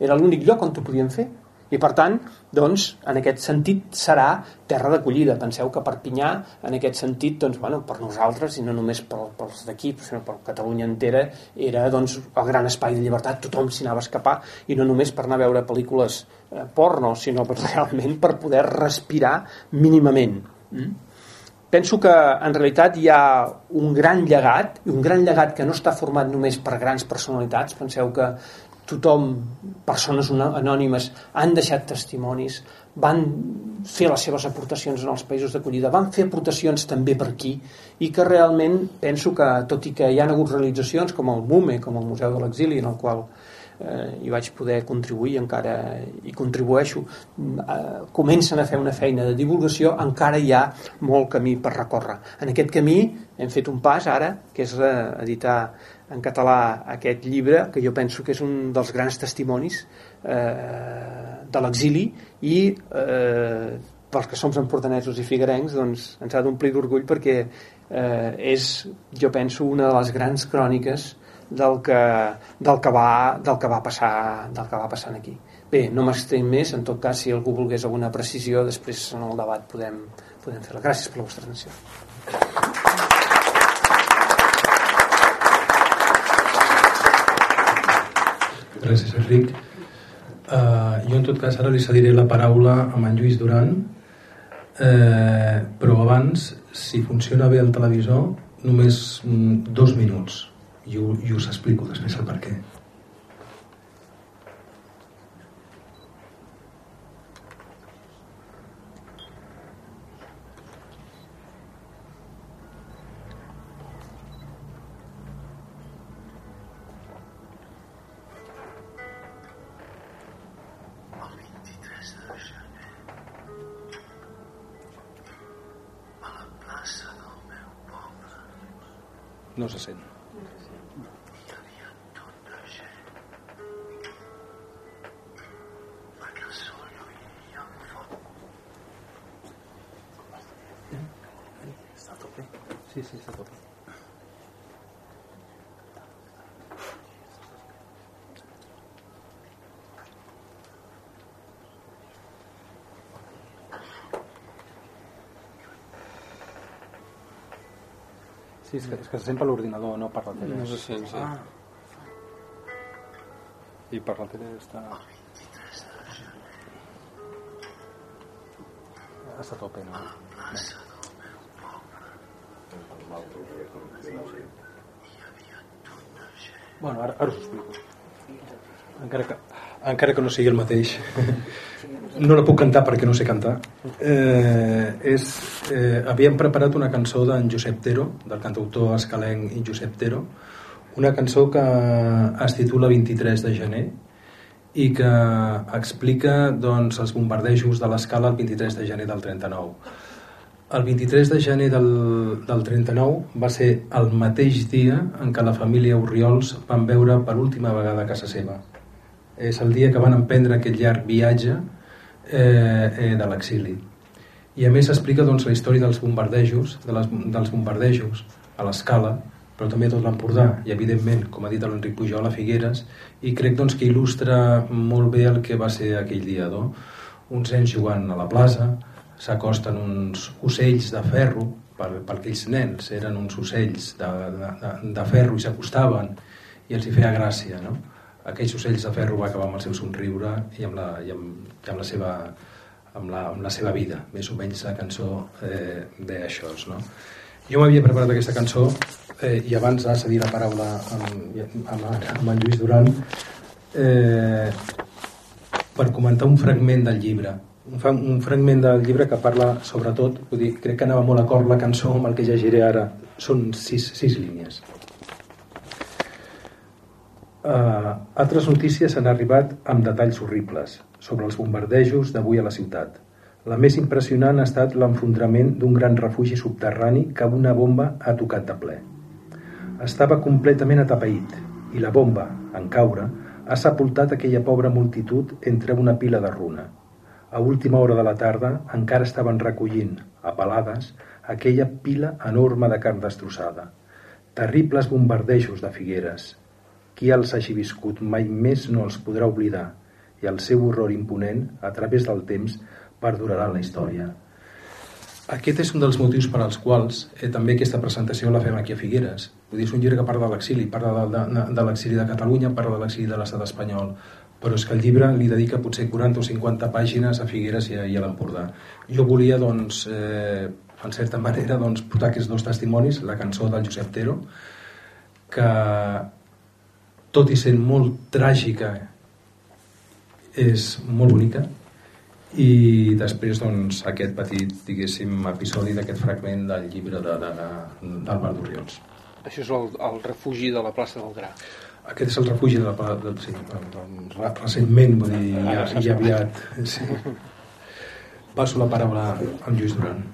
Era l'únic lloc on ho podien fer i per tant, doncs, en aquest sentit serà terra d'acollida. Penseu que Perpinyà, en aquest sentit, doncs, bueno, per nosaltres, i no només per, pels d'aquí, sinó per Catalunya entera, era doncs, el gran espai de llibertat, tothom s'hi anava a escapar, i no només per anar a veure pel·lícules eh, porno, sinó per, realment per poder respirar mínimament. Mm? Penso que en realitat hi ha un gran llegat, i un gran llegat que no està format només per grans personalitats, penseu que tothom, persones anònimes, han deixat testimonis, van fer les seves aportacions en els països d'acollida, van fer aportacions també per aquí, i que realment penso que, tot i que hi ha hagut realitzacions com el MUME, com el Museu de l'Exili, en el qual eh, hi vaig poder contribuir, encara hi contribueixo, eh, comencen a fer una feina de divulgació, encara hi ha molt camí per recórrer. En aquest camí hem fet un pas ara, que és eh, editar en català aquest llibre, que jo penso que és un dels grans testimonis eh, de l'exili i eh, pels que som empordanesos i figuerencs doncs ens ha d'omplir d'orgull perquè eh, és, jo penso, una de les grans cròniques del que, del que, va, del que va passar del que va passant aquí. Bé, no m'estem més, en tot cas, si algú volgués alguna precisió, després en el debat podem, podem fer-la. Gràcies per la vostra atenció. Gràcies, Enric. Uh, jo, en tot cas, ara li cediré la paraula a en Lluís Duran, uh, però abans, si funciona bé el televisor, només mm, dos minuts i, i us explico després el per què. No se sent. Sí, sí, està tot Sí, és que, és que se sent per l'ordinador, no per la tele. No se sent, sí. Ah. I per la tele està... Està a tope, no? Bueno, ara, ara us ho explico. Encara que, encara que no sigui el mateix. no la puc cantar perquè no sé cantar. Eh, és, eh, havíem preparat una cançó d'en Josep Tero, del cantautor escalenc i Josep Tero, una cançó que es titula 23 de gener i que explica doncs, els bombardejos de l'escala el 23 de gener del 39. El 23 de gener del, del 39 va ser el mateix dia en què la família Oriols van veure per última vegada a casa seva. És el dia que van emprendre aquest llarg viatge eh, eh, de l'exili. I a més explica doncs, la història dels bombardejos, de les, dels bombardejos a l'escala, però també tot l'Empordà i evidentment, com ha dit l'Enric Pujol, a Figueres, i crec doncs, que il·lustra molt bé el que va ser aquell dia. No? Uns nens jugant a la plaça, s'acosten uns ocells de ferro, per, per aquells nens eren uns ocells de, de, de ferro i s'acostaven i els hi feia gràcia no? aquells ocells de ferro va acabar amb el seu somriure i amb la, i amb, i amb la seva amb la, amb la seva vida més o menys la cançó eh, deia això no? jo m'havia preparat aquesta cançó eh, i abans de cedir la paraula amb, amb, amb en Lluís Duran eh, per comentar un fragment del llibre. Un, un fragment del llibre que parla sobretot, vull dir, crec que anava molt a cor la cançó amb el que llegiré ara. Són sis, sis línies. Uh, altres notícies han arribat amb detalls horribles sobre els bombardejos d'avui a la ciutat la més impressionant ha estat l'enfondrament d'un gran refugi subterrani que una bomba ha tocat de ple estava completament atapeït i la bomba, en caure, ha sepultat aquella pobra multitud entre una pila de runa a última hora de la tarda encara estaven recollint, a pelades, aquella pila enorme de carn destrossada. Terribles bombardejos de Figueres. Qui els hagi viscut mai més no els podrà oblidar i el seu horror imponent, a través del temps, perdurarà en la història. Aquest és un dels motius per als quals eh, també aquesta presentació la fem aquí a Figueres. Vull dir, és un llibre que parla de l'exili, parla de, de, de l'exili de Catalunya, parla de l'exili de l'estat espanyol, però és que el llibre li dedica potser 40 o 50 pàgines a Figueres i a, a l'Empordà. Jo volia, doncs, eh, en certa manera, doncs, portar aquests dos testimonis, la cançó del Josep Tero, que tot i sent molt tràgica és molt bonica i després doncs, aquest petit diguéssim, episodi d'aquest fragment del llibre de, de, de, d'Albert d'Oriols. Això és el, el refugi de la plaça del Gra. Aquest és el refugi de la, de, sí, recentment, vull dir, ja, ja aviat. Sí. Passo la paraula amb Lluís Duran.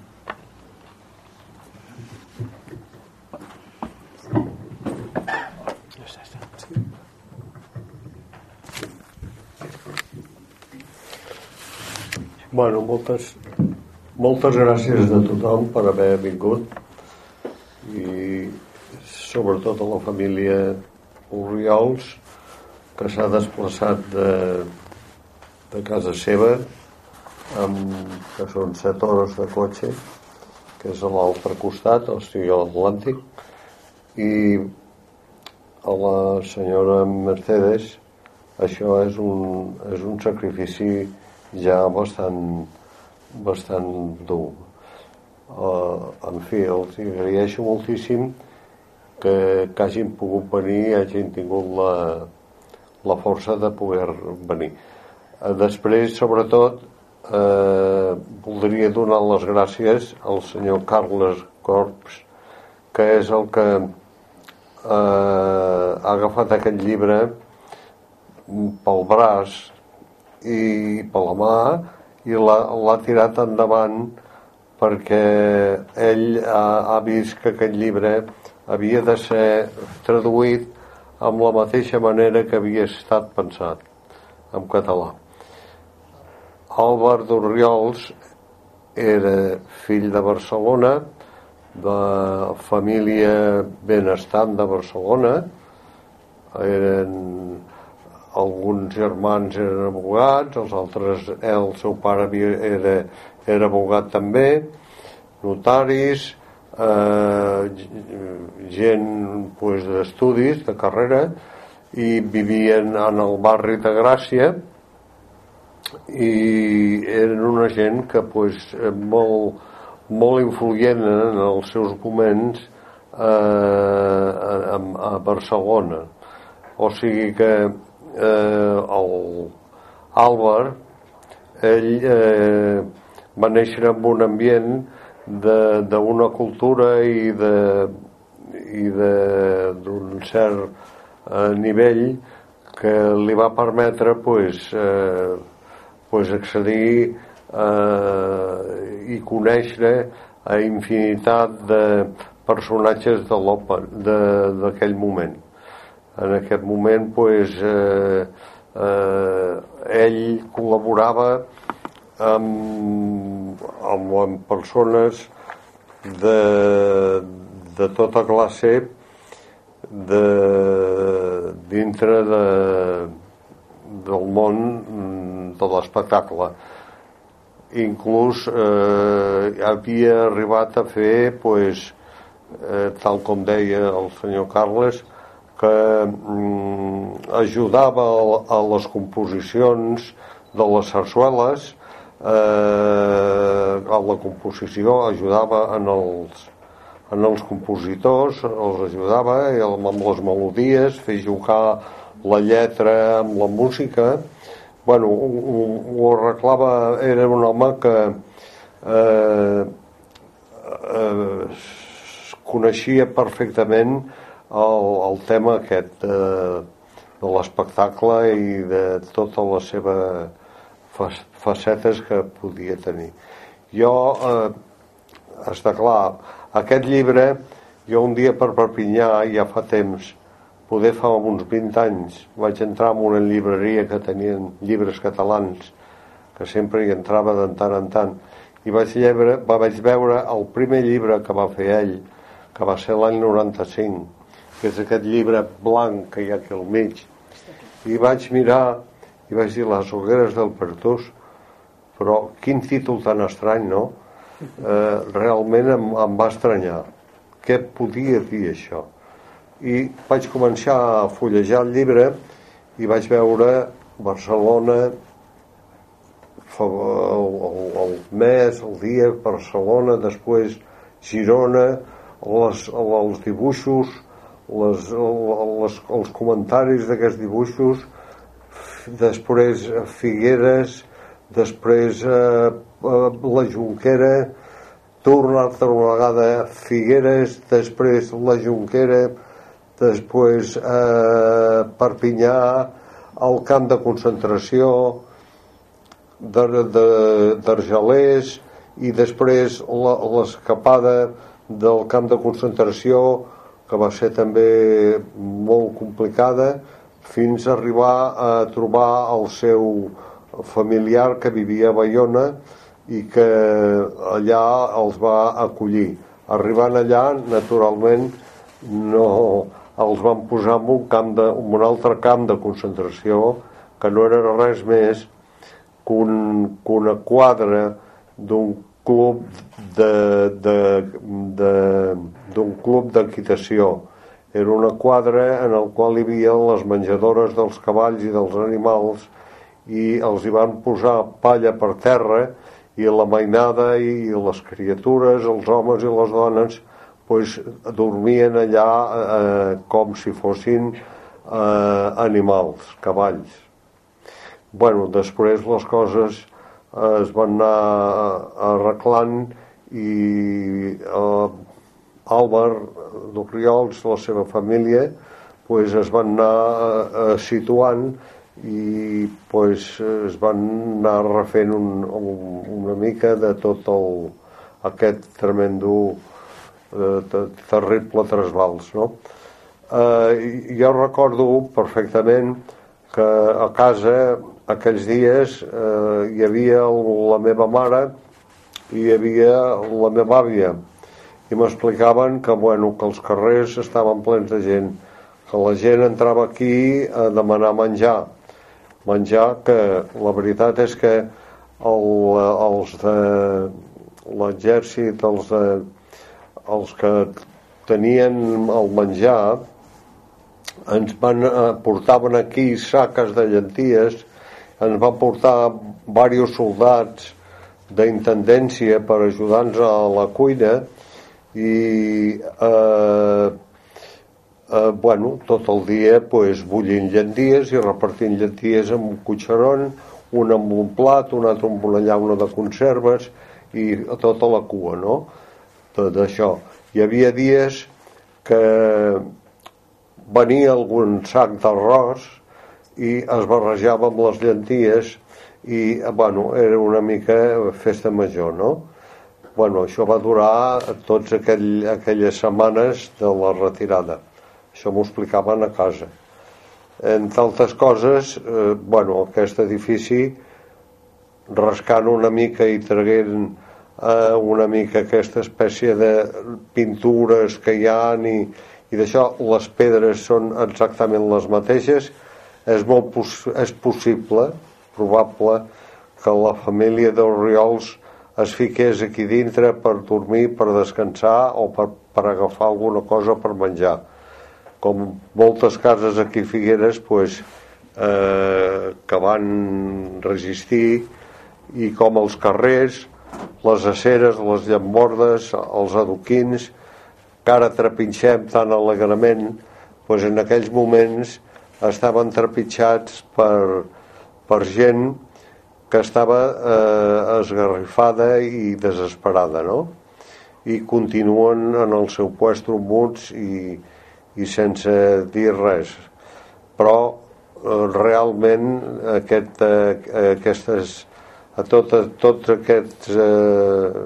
Bueno, moltes, moltes gràcies a tothom per haver vingut i sobretot a la família Oriols que s'ha desplaçat de, de casa seva amb, que són set hores de cotxe que és a l'altre costat al Civil Atlàntic i a la senyora Mercedes això és un, és un sacrifici ja bastant bastant dur uh, en fi, els agraeixo moltíssim que, que hagin pogut venir i hagin tingut la, la força de poder venir. Eh, després, sobretot, eh, voldria donar les gràcies al senyor Carles Corps, que és el que eh, ha agafat aquest llibre pel braç i mà i l'ha tirat endavant perquè ell ha, ha vist que aquest llibre havia de ser traduït amb la mateixa manera que havia estat pensat en català. Álvar d'Orriols era fill de Barcelona, de família benestant de Barcelona, eren alguns germans eren abogats, els altres, el seu pare era, era abogat també, notaris, eh, gent pues, d'estudis, de carrera, i vivien en el barri de Gràcia i eren una gent que pues, molt, molt influent en els seus moments eh, a, a Barcelona. O sigui que eh, el Álvar ell eh, va néixer en un ambient d'una cultura i de i d'un cert eh, nivell que li va permetre pues, eh, pues accedir eh, i conèixer a infinitat de personatges d'aquell moment. En aquest moment pues, eh, eh, ell col·laborava amb, amb, amb persones de, de tota classe de, dintre de, del món de l'espectacle. Inclús eh, havia arribat a fer pues, eh, tal com deia el senyor Carles que mm, ajudava a, les composicions de les sarsueles eh, a la composició ajudava en els, en els compositors, els ajudava i amb les melodies, fer jugar la lletra amb la música. Bueno, ho, ho arreglava, era un home que eh, eh, coneixia perfectament el, el tema aquest de, de l'espectacle i de tota la seva facetes que podia tenir. Jo, eh, està clar, aquest llibre, jo un dia per Perpinyà, ja fa temps, poder fa uns 20 anys, vaig entrar en una llibreria que tenien llibres catalans, que sempre hi entrava de tant en tant, i vaig, llebre, vaig veure el primer llibre que va fer ell, que va ser l'any 95, que és aquest llibre blanc que hi ha aquí al mig, i vaig mirar i vaig dir les hogueres del Pertús però quin títol tan estrany no? Eh, realment em, em va estranyar. Què podia dir això? I vaig començar a fullejar el llibre i vaig veure Barcelona el, el, el mes, el dia Barcelona, després Girona les, els dibuixos les, les, els comentaris d'aquests dibuixos després Figueres, després eh, eh, la Junquera, torna altra vegada Figueres, després la Junquera, després eh, Perpinyà, el camp de concentració d'Argelers i després l'escapada del camp de concentració que va ser també molt complicada fins a arribar a trobar el seu familiar que vivia a Bayona i que allà els va acollir. Arribant allà, naturalment, no els van posar en un, camp de, en un altre camp de concentració que no era res més que, un, que una quadra d'un club de, de, de, d'un club d'equitació era una quadra en el qual hi havia les menjadores dels cavalls i dels animals i els hi van posar palla per terra i la mainada i les criatures, els homes i les dones pues, dormien allà eh, com si fossin eh, animals, cavalls. bueno, després les coses eh, es van anar arreglant i eh, Álvar d'Orriols, la seva família, pues, es van anar eh, situant i pues, es van anar refent un, un, una mica de tot el, aquest tremendo eh, terrible trasbals. No? Eh, jo recordo perfectament que a casa aquells dies eh, hi havia la meva mare i hi havia la meva àvia m'explicaven que, bueno, que els carrers estaven plens de gent, que la gent entrava aquí a demanar menjar. Menjar que la veritat és que el, els de l'exèrcit, els, de, els que tenien el menjar, ens van, eh, portaven aquí saques de llenties, ens van portar diversos soldats d'intendència per ajudar-nos a la cuina i eh, eh, bueno, tot el dia pues, bullint llenties i repartint llenties amb un cotxeron, un amb un plat, un altre amb una llauna de conserves i tota la cua, no? D'això. Hi havia dies que venia algun sac d'arròs i es barrejava amb les llenties i, bueno, era una mica festa major, no? Bueno, això va durar tots aquell, aquelles setmanes de la retirada. Això m'ho explicaven a casa. Entre altres coses, eh, bueno, aquest edifici, rascant una mica i traguent eh, una mica aquesta espècie de pintures que hi ha i, i d'això, les pedres són exactament les mateixes, és, molt és possible, probable, que la família d'Oriols es fiqués aquí dintre per dormir, per descansar o per, per agafar alguna cosa per menjar. Com moltes cases aquí a Figueres, pues, eh, que van resistir i com els carrers, les aceres, les llambordes, els adoquins, que ara trepitgem tan alegrement, pues en aquells moments estaven trepitjats per, per gent que estava eh, esgarrifada i desesperada, no? I continuen en el seu puesto muts i, i sense dir res. Però eh, realment aquest, eh, aquestes a totes, tots aquests eh,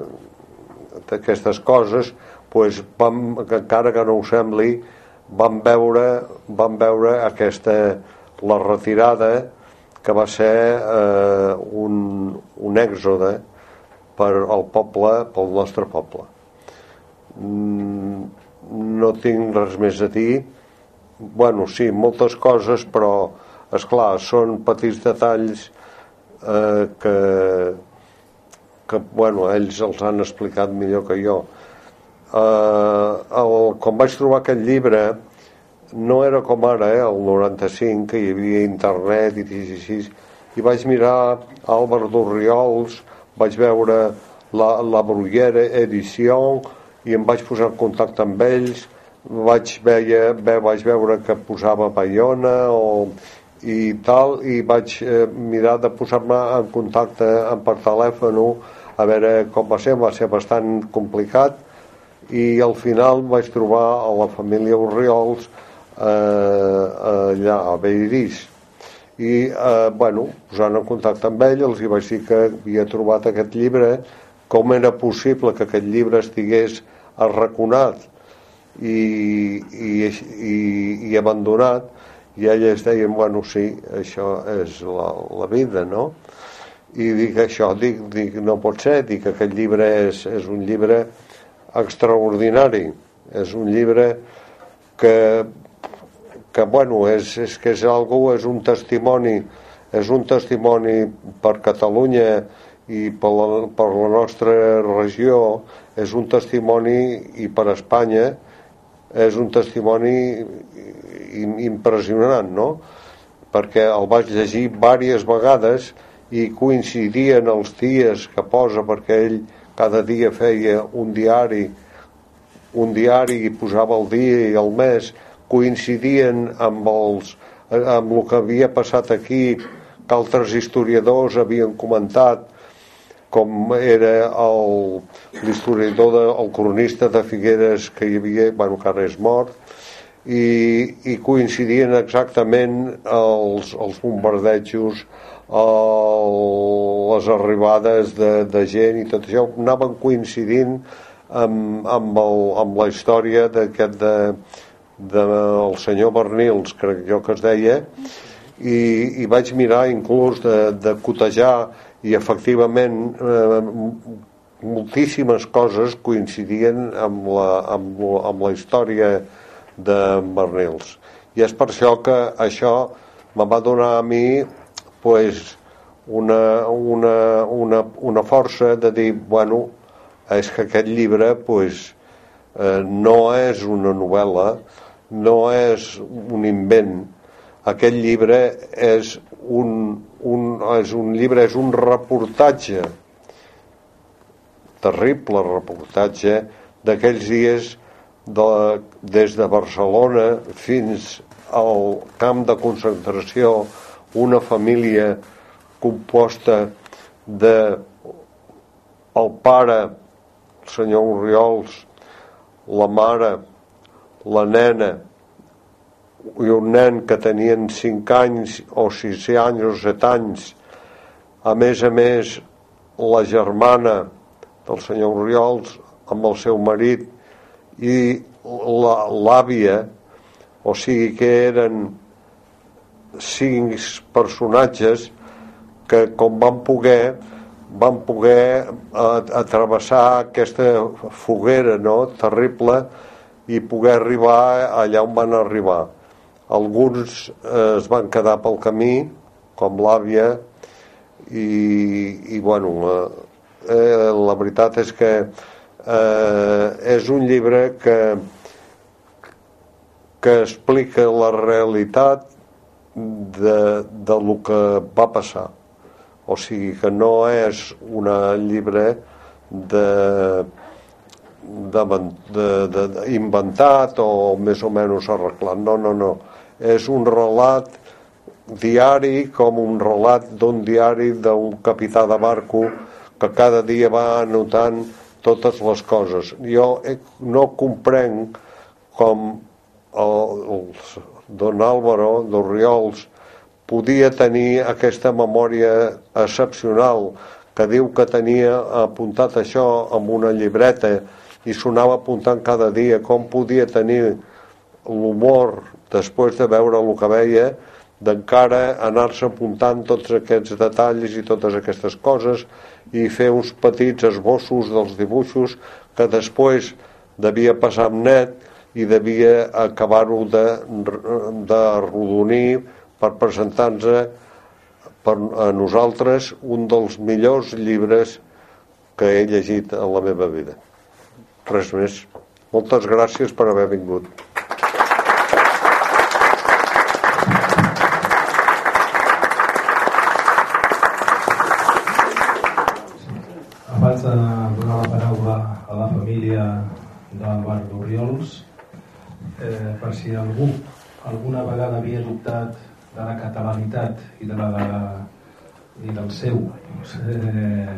aquestes coses pues, vam, encara que no ho sembli vam veure, vam veure aquesta la retirada que va ser eh, un, un èxode per al poble, pel nostre poble. Mm, no tinc res més a dir. Bueno, sí, moltes coses, però, és clar són petits detalls eh, que, que, bueno, ells els han explicat millor que jo. Eh, el, quan vaig trobar aquest llibre, no era com ara, eh, el 95, que hi havia internet i així, i vaig mirar Álvaro d'Orriols, vaig veure la, la Bruguera edició i em vaig posar en contacte amb ells, vaig, veia, ve, vaig veure que posava Bayona o, i tal, i vaig eh, mirar de posar-me en contacte amb per telèfon a veure com va ser, va ser bastant complicat. I al final vaig trobar a la família Orriols eh, allà a Beiris i eh, bueno, posant en contacte amb ell els hi vaig dir que havia trobat aquest llibre com era possible que aquest llibre estigués arraconat i, i, i, i abandonat. I elles deien, bueno, sí, això és la, la vida, no? I dic això, dic, dic, no pot ser, dic que aquest llibre és, és un llibre extraordinari, és un llibre que que bueno, és, és que és algú, és un testimoni és un testimoni per Catalunya i per la, per la nostra regió és un testimoni i per Espanya és un testimoni impressionant no? perquè el vaig llegir diverses vegades i coincidien els dies que posa perquè ell cada dia feia un diari un diari i posava el dia i el mes coincidien amb, els, amb el que havia passat aquí, que altres historiadors havien comentat, com era l'historiador, el, el cronista de Figueres que hi havia, bueno, que ara és mort, i, i coincidien exactament els, els bombardejos, el, les arribades de, de gent i tot això anaven coincidint amb, amb, el, amb la història d'aquest de, del senyor Bernils, crec jo que es deia, i, i vaig mirar inclús de, de cotejar i efectivament eh, moltíssimes coses coincidien amb la, amb, amb la història de Bernils. I és per això que això me va donar a mi pues, una, una, una, una força de dir, bueno, és que aquest llibre pues, eh, no és una novel·la, no és un invent. Aquest llibre és un, un, és un llibre, és un reportatge, terrible reportatge, d'aquells dies de, des de Barcelona fins al camp de concentració, una família composta de el pare, el senyor Oriols, la mare, la nena i un nen que tenien 5 anys o 6 anys o 7 anys a més a més la germana del senyor Oriols amb el seu marit i l'àvia o sigui que eren cinc personatges que com van poder van poder a, travessar aquesta foguera no? terrible i poder arribar allà on van arribar. Alguns eh, es van quedar pel camí, com l'àvia, i, i bueno eh, eh, la veritat és que eh, és un llibre que que explica la realitat de, de lo que va passar o sigui que no és un llibre de, de, de, de, de inventat o més o menys arreglat no, no, no és un relat diari com un relat d'un diari d'un capità de barco que cada dia va anotant totes les coses. Jo no comprenc com el, el don Álvaro d'Oriols podia tenir aquesta memòria excepcional que diu que tenia apuntat això amb una llibreta i sonava apuntant cada dia com podia tenir l'humor després de veure el que veia d'encara anar-se apuntant tots aquests detalls i totes aquestes coses i fer uns petits esbossos dels dibuixos que després devia passar amb net i devia acabar-ho de, de rodonir per presentar-nos per a nosaltres un dels millors llibres que he llegit en la meva vida. Res més. Moltes gràcies per haver vingut. eh, per si algú alguna vegada havia dubtat de la catalanitat i de la de, i del seu eh,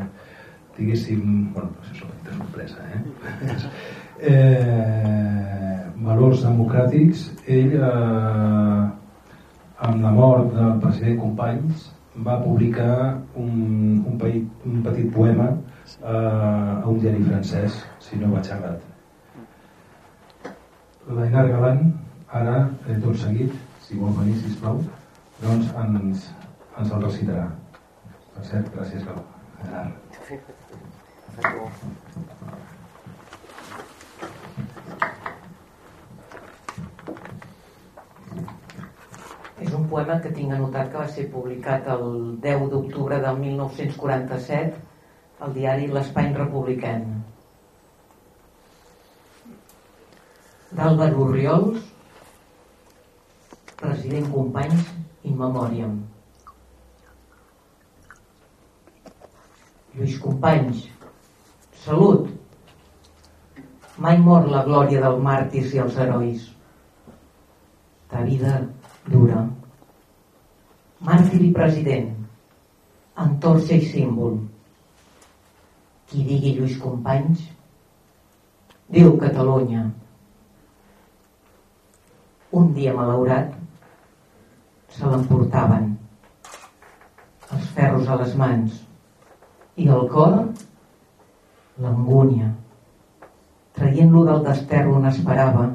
diguéssim bueno, això és una petita sorpresa eh? eh, valors democràtics ell eh, amb la mort del president Companys va publicar un, un, petit, un petit poema eh, a un diari francès si no vaig errat l'Ainar Galant ara, eh, tot seguit, si vol venir, sisplau, doncs ens, ens el recitarà. Per cert, gràcies, És un poema que tinc anotat que va ser publicat el 10 d'octubre del 1947 al diari L'Espany Republican. d'Àlvaro Oriols, president Companys in Memoriam. Lluís Companys, salut! Mai mor la glòria dels màrtirs i els herois. Ta vida dura. Màrtir i president, entorça i símbol. Qui digui Lluís Companys, diu Catalunya un dia malaurat se l'emportaven els ferros a les mans i el cor? L'angúnia. Traient-lo del desterro on esperava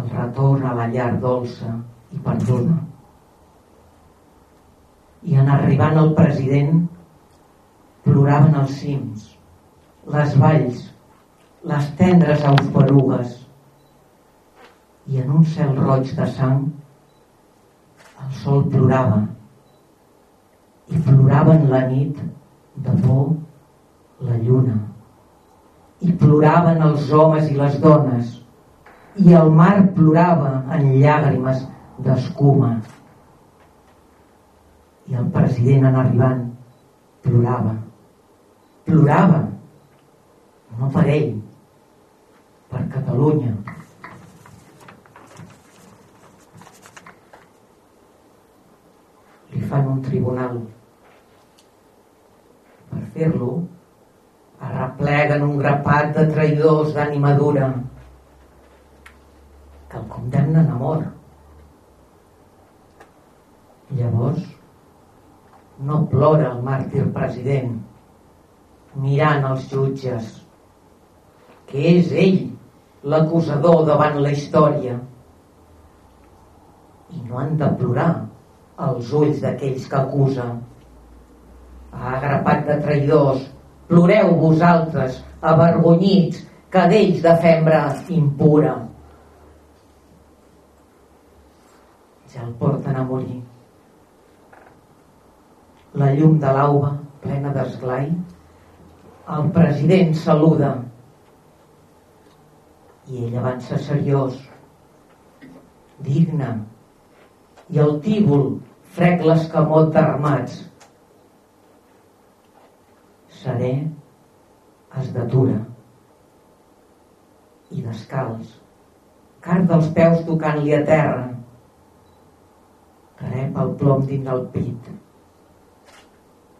el retorn a la llar dolça i perduda i en arribant el president ploraven els cims les valls les tendres ausperugues i en un cel roig de sang el sol plorava. I plorava en la nit de por la lluna. I ploraven els homes i les dones i el mar plorava en llàgrimes d'escuma. I el president en arribant plorava. Plorava no per ell per Catalunya. Li fan un tribunal. Per fer-lo, arrepleguen un grapat de traïdors d'ànima dura que el condemnen a mort. Llavors, no plora el màrtir president mirant els jutges que és ell l'acusador davant la història i no han de plorar als ulls d'aquells que acusen. Ah, grapat de traïdors, ploreu vosaltres, avergonyits, cadells de fembra impura. Ja el porten a morir. la llum de l'auba plena d'esglai, el president saluda i ell avança seriós, digne, i el tíbul frec l'escamot d'armats. Serè es detura i descalç, car dels peus tocant-li a terra, rep el plom dins el pit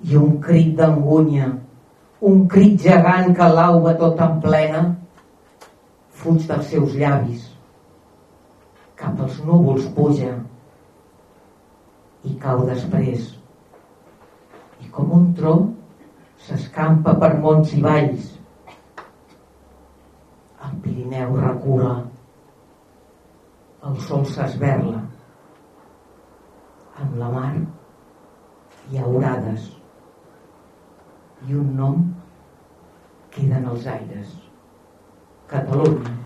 i un crit d'angunya, un crit gegant que l'auba tot en plena fuig dels seus llavis. Cap als núvols puja i cau després. I com un tro s'escampa per monts i valls. El Pirineu recula. El sol s'esberla. Amb la mar i aurades i un nom queda en els aires. Catalunya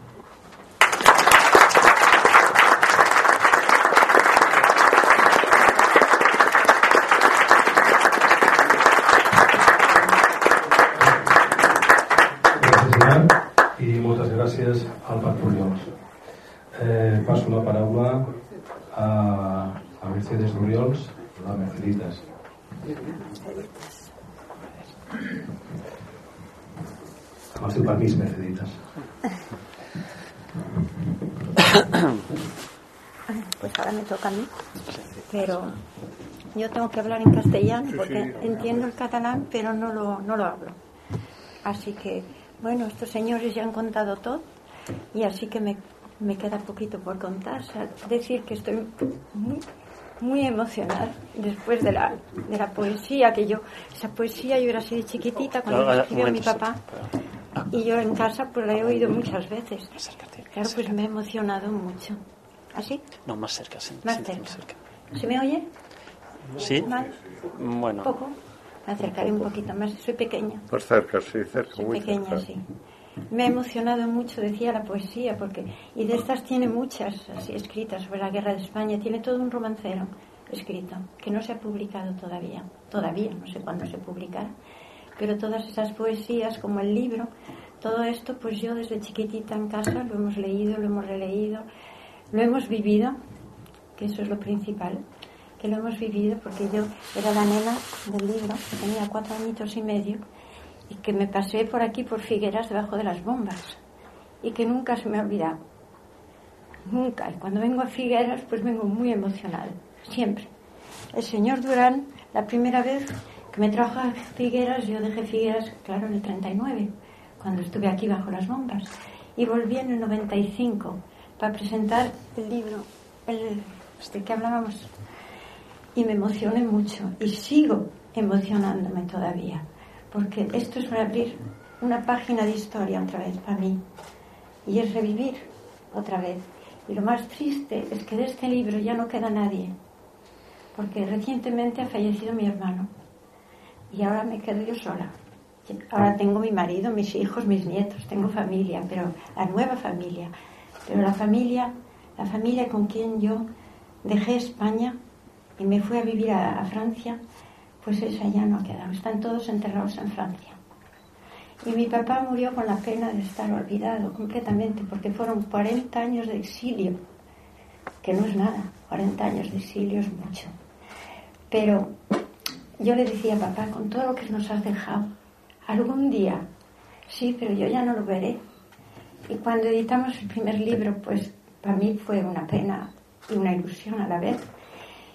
Merceditas. Amb el seu permís, Merceditas. Pues ahora me toca a mí, pero yo tengo que hablar en castellano porque entiendo el catalán, pero no lo, no lo hablo. Así que bueno, estos señores ya han contado todo y así que me, me queda poquito por contar. O sea, decir que estoy muy, muy emocionada después de la, de la poesía que yo, esa poesía yo era así de chiquitita cuando la escribió mi papá y yo en casa pues la he oído muchas veces. Claro, pues me he emocionado mucho. ¿Así? No, más cerca, sí. Más cerca. ¿Se me oye? Sí. ¿Más? Bueno. ¿Poco? Me acercaré un poquito más, soy pequeña. Pues cerca, sí, cerca, Soy muy pequeña, cerca. sí. Me ha emocionado mucho, decía la poesía, porque y de estas tiene muchas así escritas sobre la guerra de España. Tiene todo un romancero escrito que no se ha publicado todavía. Todavía, no sé cuándo se publicará. Pero todas esas poesías, como el libro, todo esto, pues yo desde chiquitita en casa lo hemos leído, lo hemos releído, lo hemos vivido, que eso es lo principal que lo hemos vivido porque yo era la nena del libro, tenía cuatro añitos y medio, y que me pasé por aquí, por Figueras, debajo de las bombas, y que nunca se me ha olvidado. Nunca. Y cuando vengo a Figueras, pues vengo muy emocionada, siempre. El señor Durán, la primera vez que me trajo a Figueras, yo dejé Figueras, claro, en el 39, cuando estuve aquí bajo las bombas, y volví en el 95 para presentar el libro, el, este que hablábamos, y me emocioné mucho y sigo emocionándome todavía porque esto es abrir una página de historia otra vez para mí. Y es revivir otra vez. Y lo más triste es que de este libro ya no queda nadie porque recientemente ha fallecido mi hermano. Y ahora me quedo yo sola. Ahora tengo mi marido, mis hijos, mis nietos tengo familia, pero la nueva familia. Pero la familia la familia con quien yo dejé España y me fui a vivir a, a, Francia, pues esa ya no ha quedado. Están todos enterrados en Francia. Y mi papá murió con la pena de estar olvidado completamente, porque fueron 40 años de exilio, que no es nada, 40 años de exilio es mucho. Pero yo le decía, papá, con todo lo que nos has dejado, algún día, sí, pero yo ya no lo veré. Y cuando editamos el primer libro, pues para mí fue una pena y una ilusión a la vez.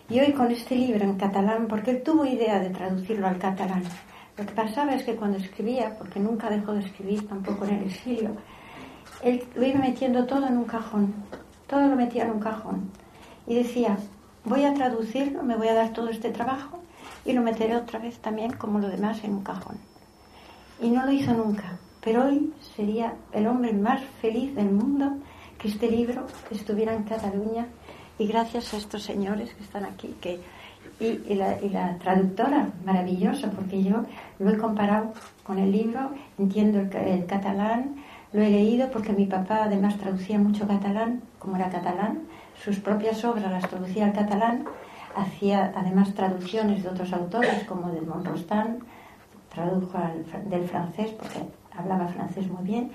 Y hoy con este libro en catalán, porque él tuvo idea de traducirlo al catalán. Lo que pasaba es que cuando escribía, porque nunca dejó de escribir tampoco en el exilio, él lo iba metiendo todo en un cajón, todo lo metía en un cajón. Y decía, voy a traducirlo, me voy a dar todo este trabajo y lo meteré otra vez también como lo demás en un cajón. Y no lo hizo nunca, pero hoy sería el hombre más feliz del mundo que este libro estuviera en Cataluña y gracias a estos señores que están aquí que y, la, traductora maravillosa porque yo lo he comparado con el libro entiendo el, el, catalán lo he leído porque mi papá además traducía mucho catalán como era catalán sus propias obras las traducía al catalán hacía además traducciones de otros autores como del Monrostán, tradujo del francés porque hablaba francés muy bien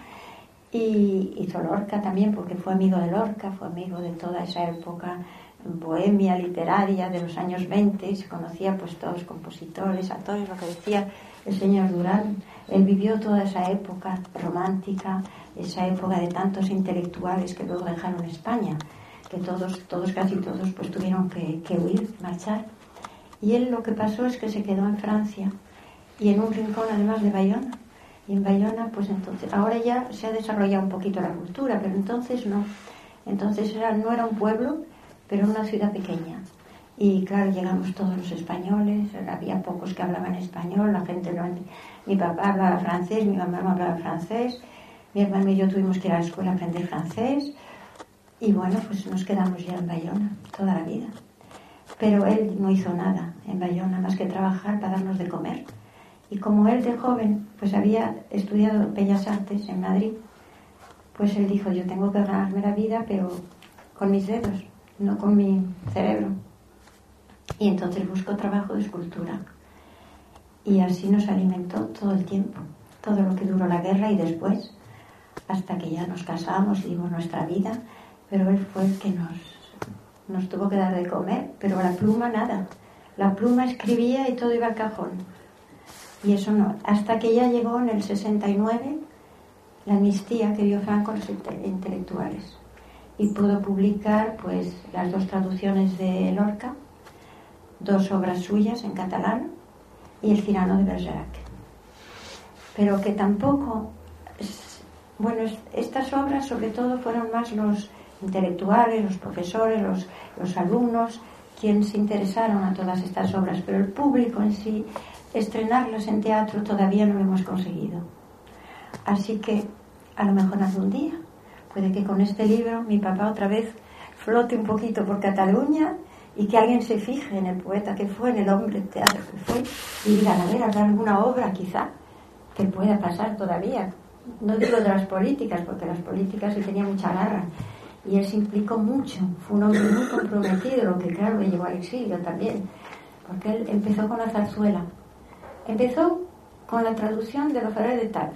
y hizo Lorca también porque fue amigo de Lorca, fue amigo de toda esa época bohemia literaria de los años 20 y se conocía pues todos los compositores, actores, lo que decía el señor Durán. Él vivió toda esa época romántica, esa época de tantos intelectuales que luego dejaron España, que todos, todos casi todos pues tuvieron que, que huir, marchar. Y él lo que pasó es que se quedó en Francia y en un rincón además de Bayona y en Bayona, pues entonces, ahora ya se ha desarrollado un poquito la cultura, pero entonces no. Entonces era, no era un pueblo, pero una ciudad pequeña. Y claro, llegamos todos los españoles, había pocos que hablaban español, la gente no... Mi papá hablaba francés, mi mamá no hablaba francés, mi hermano y yo tuvimos que ir a la escuela a aprender francés. Y bueno, pues nos quedamos ya en Bayona toda la vida. Pero él no hizo nada en Bayona más que trabajar para darnos de comer. Y como él de joven pues había estudiado Bellas Artes en Madrid, pues él dijo, yo tengo que ganarme la vida, pero con mis dedos, no con mi cerebro. Y entonces buscó trabajo de escultura. Y así nos alimentó todo el tiempo, todo lo que duró la guerra y después, hasta que ya nos casamos y dimos nuestra vida, pero él fue el que nos, nos tuvo que dar de comer, pero la pluma nada. La pluma escribía y todo iba al cajón. Y eso no, hasta que ya llegó en el 69 la amnistía que dio Franco a los intelectuales. Y pudo publicar pues las dos traducciones de Lorca, dos obras suyas en catalán y el Cirano de Bergerac. Pero que tampoco, bueno, estas obras sobre todo fueron más los intelectuales, los profesores, los, los alumnos, quienes se interesaron a todas estas obras, pero el público en sí estrenarlas en teatro todavía no lo hemos conseguido. Así que a lo mejor algún día, puede que con este libro mi papá otra vez flote un poquito por Cataluña y que alguien se fije en el poeta que fue, en el hombre de teatro que fue, y diga, a ver, habrá alguna obra quizá que pueda pasar todavía. No digo de las políticas, porque las políticas se tenía mucha garra, y él se implicó mucho, fue un hombre muy comprometido, lo que claro le llevó al exilio también, porque él empezó con la zarzuela, Empezó con la traducción de los de Tal.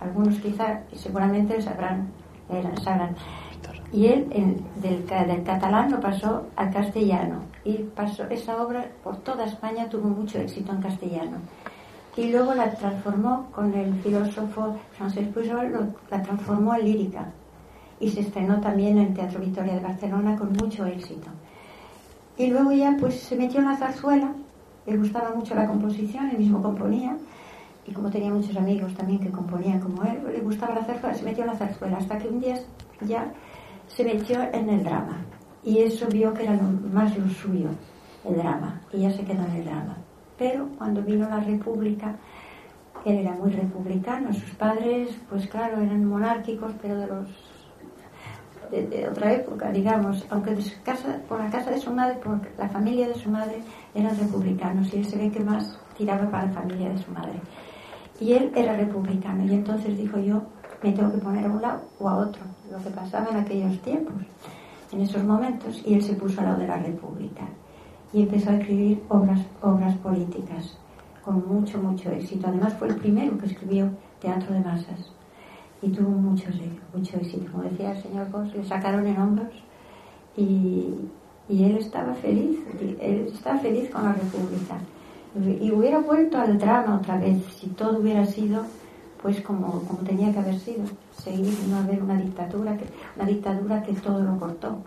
Algunos quizá seguramente sabrán, sabrán. Y él del, catalán lo pasó al castellano. Y pasó esa obra por toda España, tuvo mucho éxito en castellano. Y luego la transformó con el filósofo Francesc Pujol, la transformó en lírica. Y se estrenó también en el Teatro Victoria de Barcelona con mucho éxito. Y luego ya pues se metió en la zarzuela le gustaba mucho la composición, él mismo componía, y como tenía muchos amigos también que componían como él, le gustaba la zarzuela, se metió en la zarzuela, hasta que un día ya se metió en el drama. Y eso vio que era más lo suyo, el drama, y ya se quedó en el drama. Pero cuando vino la República, él era muy republicano, sus padres, pues claro, eran monárquicos, pero de los de, otra época, digamos, aunque casa, por la casa de su madre, por la familia de su madre, eran republicanos y él se ve que más tiraba para la familia de su madre. Y él era republicano y entonces dijo yo me tengo que poner a un lado o a otro, lo que pasaba en aquellos tiempos, en esos momentos, y él se puso al lado de la República y empezó a escribir obras, obras políticas con mucho, mucho éxito. Además fue el primero que escribió teatro de masas y tuvo mucho, mucho éxito. Como decía el señor Bosch, le sacaron en hombros y, y él estaba feliz, él estaba feliz con la República. Y hubiera vuelto al drama otra vez si todo hubiera sido pues como, como tenía que haber sido, seguir no haber una dictadura una dictadura que todo lo cortó.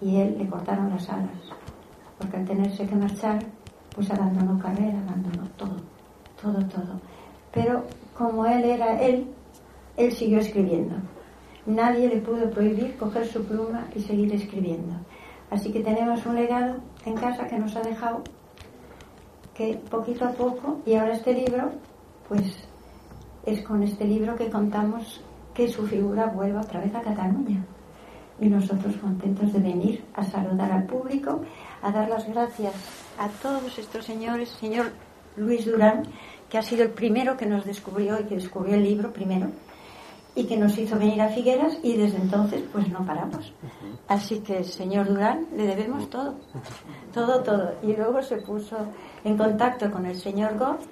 Y él le cortaron las alas, porque al tenerse que marchar, pues abandonó carrera, abandonó todo, todo, todo. Pero como él era él, él siguió escribiendo. Nadie le pudo prohibir coger su pluma y seguir escribiendo. Así que tenemos un legado en casa que nos ha dejado que poquito a poco, y ahora este libro, pues es con este libro que contamos que su figura vuelva otra vez a Cataluña. Y nosotros contentos de venir a saludar al público, a dar las gracias a todos estos señores, señor Luis Durán, que ha sido el primero que nos descubrió y que descubrió el libro primero, y que nos hizo venir a Figueras y desde entonces pues no paramos. Así que señor Durán le debemos todo, todo, todo. Y luego se puso en contacto con el señor Goff,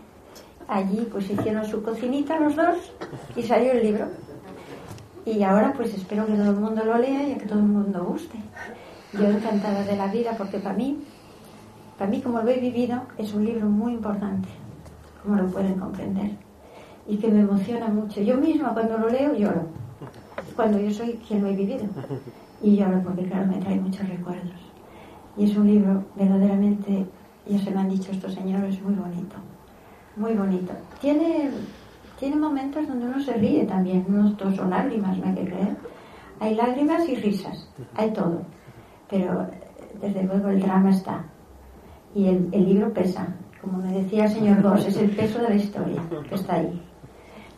allí pues hicieron su cocinita los dos y salió el libro. Y ahora pues espero que todo el mundo lo lea y que todo el mundo guste. Yo encantada de la vida porque para mí, para mí como lo he vivido, es un libro muy importante, como lo pueden comprender y que me emociona mucho. Yo misma cuando lo leo lloro, cuando yo soy quien lo he vivido. Y lloro porque claro, me trae muchos recuerdos. Y es un libro verdaderamente, ya se lo han dicho estos señores, muy bonito, muy bonito. Tiene, tiene momentos donde uno se ríe también, no todos son lágrimas, no hay que creer. Hay lágrimas y risas, hay todo. Pero desde luego el drama está. Y el, el libro pesa, como me decía el señor Goss, es el peso de la historia que está ahí.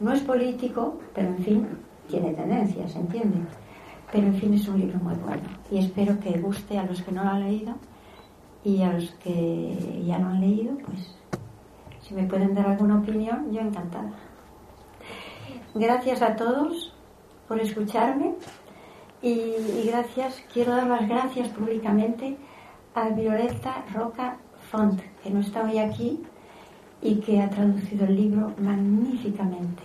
No es político, pero en fin, tiene tendencias, ¿entiende? Pero en fin, es un libro muy bueno y espero que guste a los que no lo han leído y a los que ya lo han leído, pues si me pueden dar alguna opinión, yo encantada. Gracias a todos por escucharme y, gracias, quiero dar las gracias públicamente a Violeta Roca Font, que no está hoy aquí, y que ha traducido el libro magníficamente.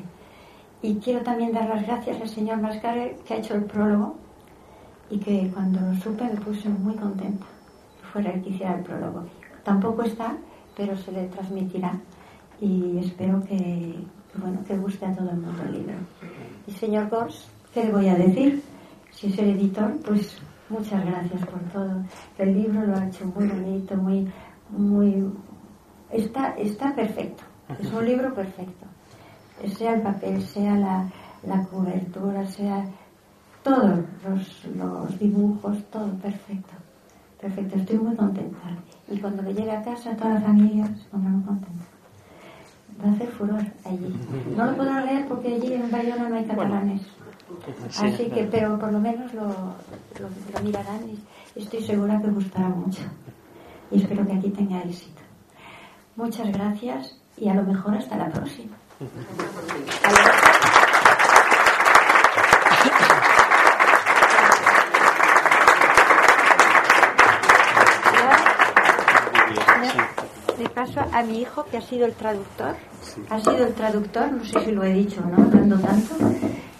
Y quiero también dar las gracias al señor Mascare, que ha hecho el prólogo y que cuando lo supe me puse muy contenta que fuera el que hiciera el prólogo. Tampoco está, pero se le transmitirá y espero que, bueno, que guste a todo el mundo el libro. Y señor Gors, ¿qué le voy a decir? Si es el editor, pues muchas gracias por todo. El libro lo ha hecho muy bonito, muy, muy, está, está perfecto. Es un libro perfecto. Sea el papel, sea la, la cobertura, sea todos los, los, dibujos, todo perfecto. Perfecto, estoy muy contenta. Y cuando le llegue a casa, toda la familia se pondrá muy contenta. Va a hacer furor allí. No lo podrán leer porque allí en Bayona no hay catalanes. Así que, pero por lo menos lo, lo, lo mirarán y estoy segura que gustará mucho. Y espero que aquí tenga éxito. Muchas gracias y a lo mejor hasta la próxima. Le paso a mi hijo que ha sido el traductor. Ha sido el traductor, no sé si lo he dicho, ¿no? Tanto,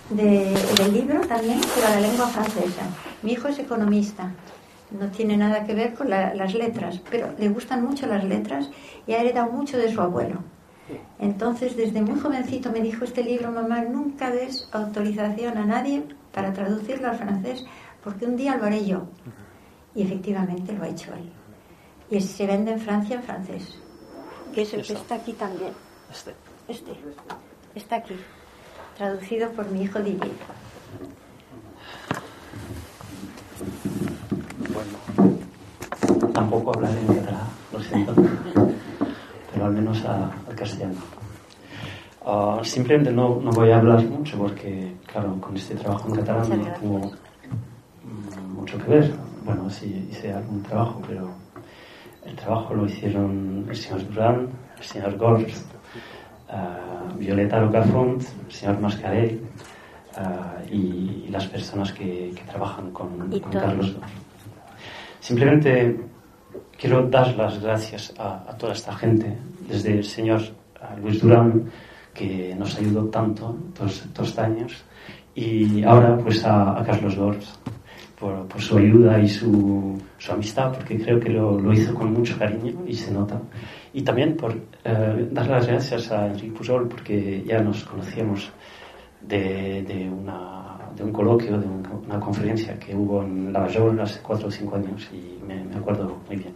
de, del libro también, pero a la lengua francesa. Mi hijo es economista no tiene nada que ver con las letras, pero le gustan mucho las letras y ha heredado mucho de su abuelo. Entonces, desde muy jovencito me dijo este libro, mamá, nunca des autorización a nadie para traducirlo al francés, porque un día lo haré yo. Y efectivamente lo ha hecho él. Y se vende en Francia en francés, que es el que está aquí también. Este. Este. Está aquí, traducido por mi hijo Didier. Tampoco hablaré en catalán, lo siento, pero al menos al castellano. Uh, simplemente no, no, voy a hablar mucho porque, claro, con este trabajo en catalán no tengo mm, mucho que ver. Bueno, sí hice algún trabajo, pero el trabajo lo hicieron el señor Durán, el señor Gors, uh, Violeta Locafont, el señor Mascarell uh, y, y, las personas que, que trabajan con, con Carlos. Simplemente quiero dar las gracias a, toda esta gente, desde el señor Luis Durán, que nos ayudó tanto todos estos años, y ahora pues a, Carlos Gors por, su ayuda y su, amistad, porque creo que lo, hizo con mucho cariño y se nota. Y también por eh, dar las gracias a Enrique Pujol, porque ya nos conocíamos de, una, de un coloquio, de una conferencia que hubo en Lavajol hace cuatro o cinco años y me acuerdo muy bien.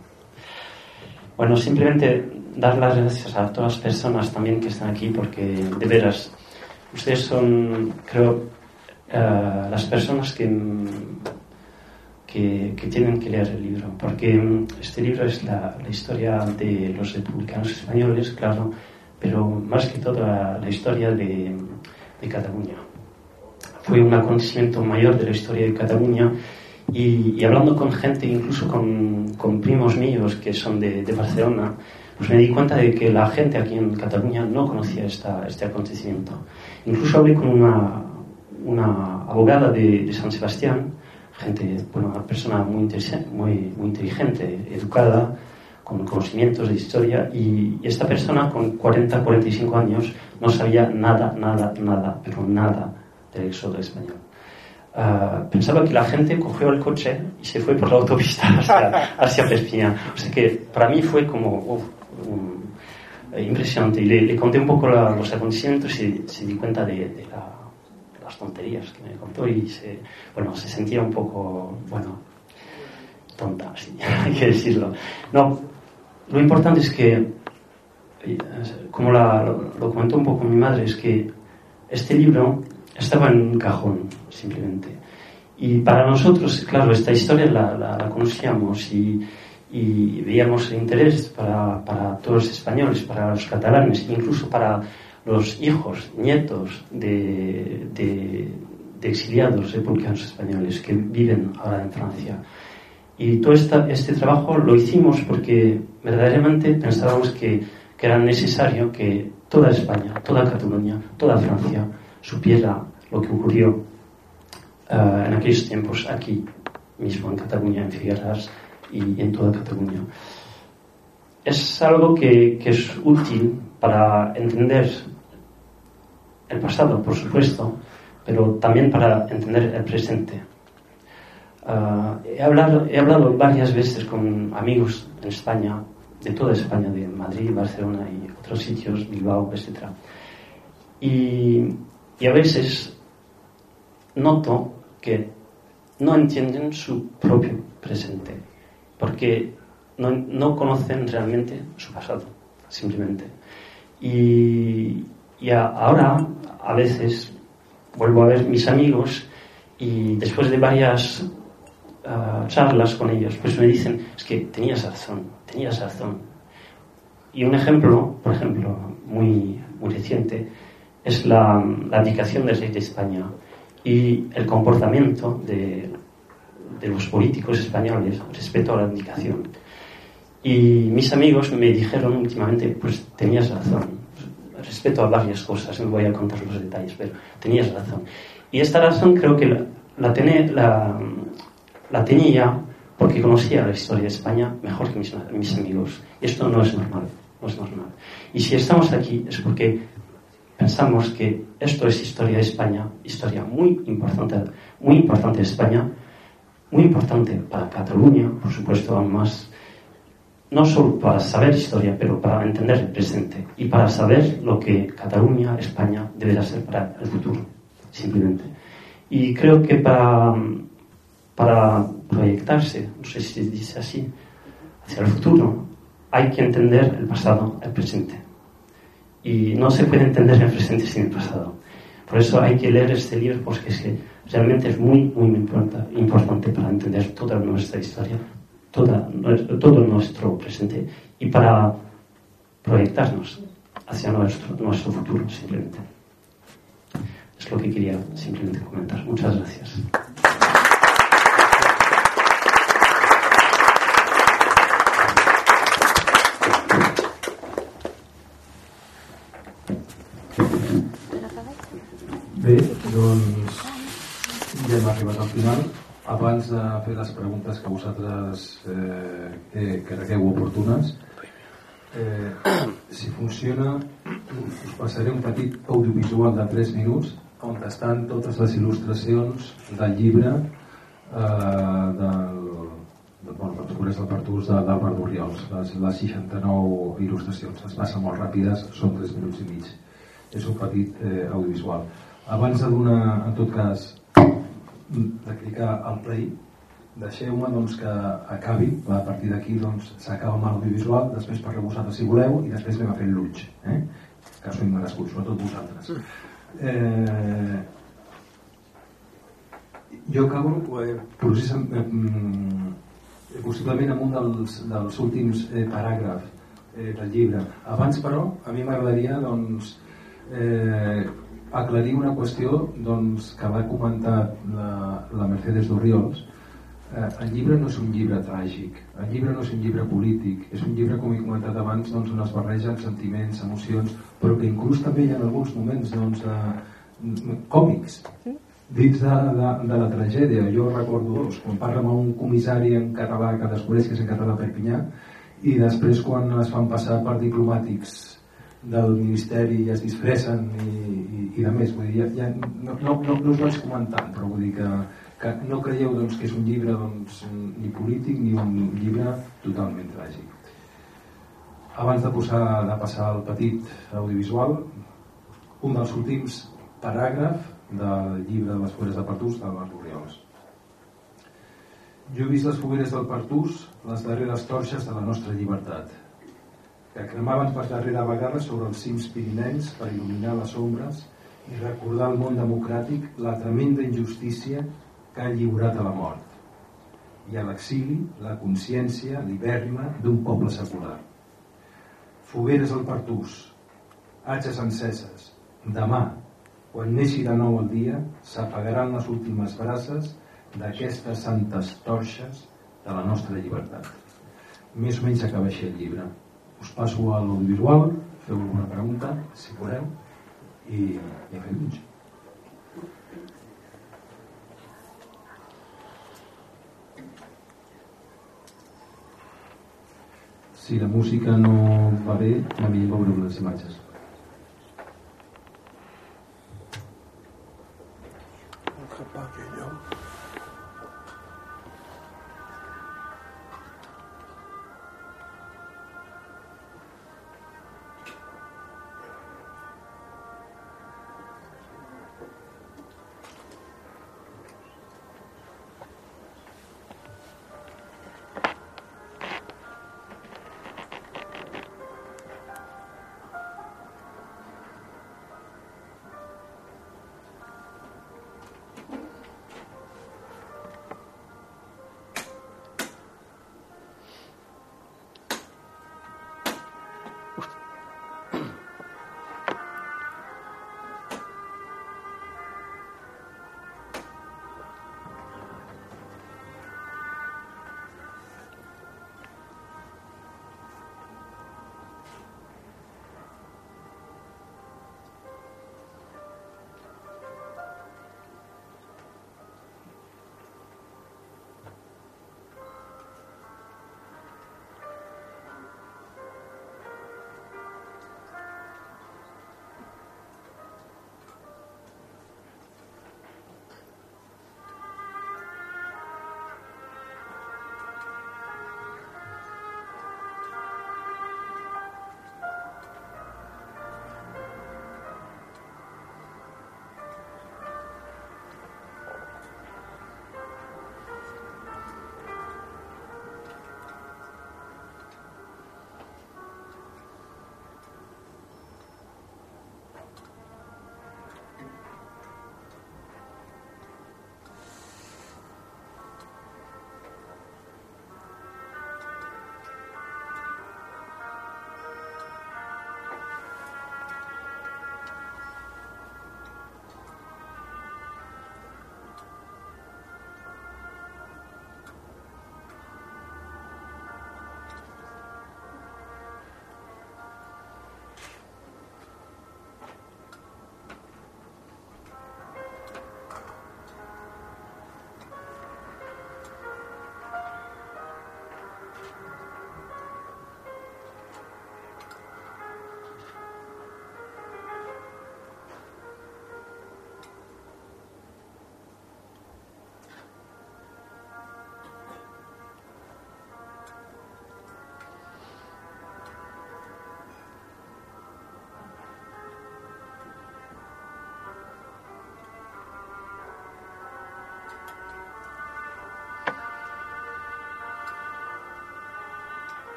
Bueno, simplemente dar las gracias a todas las personas también que están aquí porque de veras, ustedes son, creo, uh, las personas que, que, tienen que leer el libro, porque este libro es la, la, historia de los republicanos españoles, claro, pero más que todo la, la historia de, de Cataluña. Fue un acontecimiento mayor de la historia de Cataluña y, hablando con gente, incluso con, con primos míos que son de, de, Barcelona, pues me di cuenta de que la gente aquí en Cataluña no conocía esta, este acontecimiento. Incluso hablé con una, una abogada de, San Sebastián, gente, bueno, una persona muy, muy, muy inteligente, educada, con conocimientos de historia, y, esta persona con 40, 45 años no sabía nada, nada, nada, pero nada del éxodo español. Ah, pensaba que la gente cogió el coche y se fue por la autopista hacia, Perpiñán. O sea que para mí fue como impresionante. Y le, conté un poco los acontecimientos y se di cuenta de, las tonterías que me contó y se, bueno, se sentía un poco, bueno, tonta, hay que decirlo. No, lo importante es que, como lo, comentó un poco mi madre, es que este libro estaba en un cajón, simplemente. Y para nosotros, claro, esta historia la, conocíamos y, veíamos interés para, para, todos los españoles, para los catalanes, incluso para los hijos, nietos de, de, de exiliados republicanos españoles que viven ahora en Francia. Y todo este trabajo lo hicimos porque verdaderamente pensábamos que, que, era necesario que toda España, toda Cataluña, toda Francia supiera lo que ocurrió eh, en aquellos tiempos aquí mismo en Cataluña, en Figueras y en toda Cataluña. Es algo que, que es útil para entender el pasado, por supuesto, pero también para entender el presente. Uh, he, hablado, he hablado varias veces con amigos en España, de toda España, de Madrid, Barcelona y otros sitios, Bilbao, etc. Y, y a veces noto que no entienden su propio presente, porque no, no conocen realmente su pasado, simplemente. Y, y ahora, a veces, vuelvo a ver mis amigos y después de varias charlas con ellos, pues me dicen, es que tenías razón, tenías razón. Y un ejemplo, por ejemplo, muy, muy reciente, es la, la abdicación del rey de España y el comportamiento de, de los políticos españoles respecto a la abdicación. Y mis amigos me dijeron últimamente, pues tenías razón, respecto a varias cosas, no voy a contar los detalles, pero tenías razón. Y esta razón creo que la, la, la, la tenía porque conocía la historia de España mejor que mis, amigos. Esto no es normal, no es normal. Y si estamos aquí es porque pensamos que esto es historia de España, historia muy importante, muy importante de España, muy importante para Cataluña, por supuesto, aún más, no solo para saber historia, pero para entender el presente y para saber lo que Cataluña, España, deberá ser para el futuro, simplemente. Y creo que para para proyectarse, no sé si se dice así, hacia el futuro, hay que entender el pasado, el presente. Y no se puede entender el presente sin el pasado. Por eso hay que leer este libro porque es que realmente es muy, muy importante para entender toda nuestra historia, toda, todo nuestro presente y para proyectarnos hacia nuestro, nuestro futuro, simplemente. Es lo que quería simplemente comentar. Muchas gracias. Abans de fer les preguntes que vosaltres eh, que, que cregueu oportunes, eh, si funciona, us passaré un petit audiovisual de 3 minuts on estan totes les il·lustracions del llibre eh, del, de, bueno, dels del Partús d'Àlvaro Oriols les, les 69 il·lustracions es passen molt ràpides, són 3 minuts i mig. És un petit eh, audiovisual. Abans de donar, en tot cas, de clicar al play, deixeu-me doncs, que acabi, a partir d'aquí doncs, s'acaba amb l'audiovisual, després parleu vosaltres si voleu i després anem a fer l'ulls, eh? que sou merescuts, sobretot vosaltres. Eh, jo acabo eh, eh, possiblement amb un dels, dels últims eh, paràgrafs eh, del llibre. Abans, però, a mi m'agradaria doncs, eh, aclarir una qüestió doncs, que va comentar la, la Mercedes d'Oriols eh, el llibre no és un llibre tràgic el llibre no és un llibre polític és un llibre, com he comentat abans, doncs, on es barregen sentiments, emocions però que inclús també hi ha alguns moments doncs, eh, còmics dins de, de, de la tragèdia. Jo recordo doncs, quan parla amb un comissari en català que descobreix que és en català Perpinyà i després quan es fan passar per diplomàtics del Ministeri i es disfressen i, i, i de més. Vull dir, ja, ja, no, no, no, no us vaig comentant però vull dir que, que no creieu doncs, que és un llibre doncs, ni polític ni un llibre totalment tràgic. Abans de, posar, de passar al petit audiovisual un dels últims paràgraf del llibre de les fogueres de Partús del Marc Oriols jo he vist les fogueres del Partús les darreres torxes de la nostra llibertat que cremaven per darrera vegada sobre els cims pirinencs per il·luminar les ombres i recordar al món democràtic la tremenda injustícia que ha lliurat a la mort i a l'exili la consciència libèrrima d'un poble secular. Fogueres al Partús, atxes enceses, demà, quan neixi de nou el dia, s'apagaran les últimes braces d'aquestes santes torxes de la nostra llibertat. Més o menys acaba així el llibre us passo a l'audiovisual, feu alguna pregunta, si voleu, i, ja fem uns. Si la música no va bé, a mi veurem les imatges. El que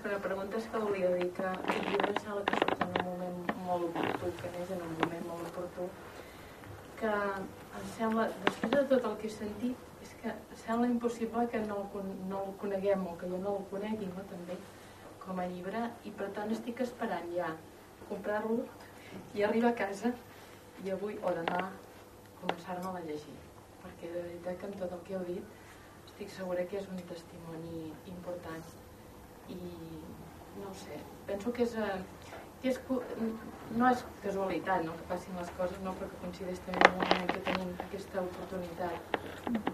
Que una pregunta és que volia dir que aquest llibre sembla que surt en un moment molt oportú, que neix en un moment molt oportú, que em sembla, després de tot el que he sentit, és que sembla impossible que no el, no el coneguem o que jo no el conegui, no, també, com a llibre, i per tant estic esperant ja comprar-lo i arribar a casa i avui o demà començar-me a llegir perquè de veritat que amb tot el que heu dit estic segura que és un testimoni important i no sé, penso que és, eh, que és no és casualitat no, que passin les coses no, perquè coincideix també el moment que tenim aquesta oportunitat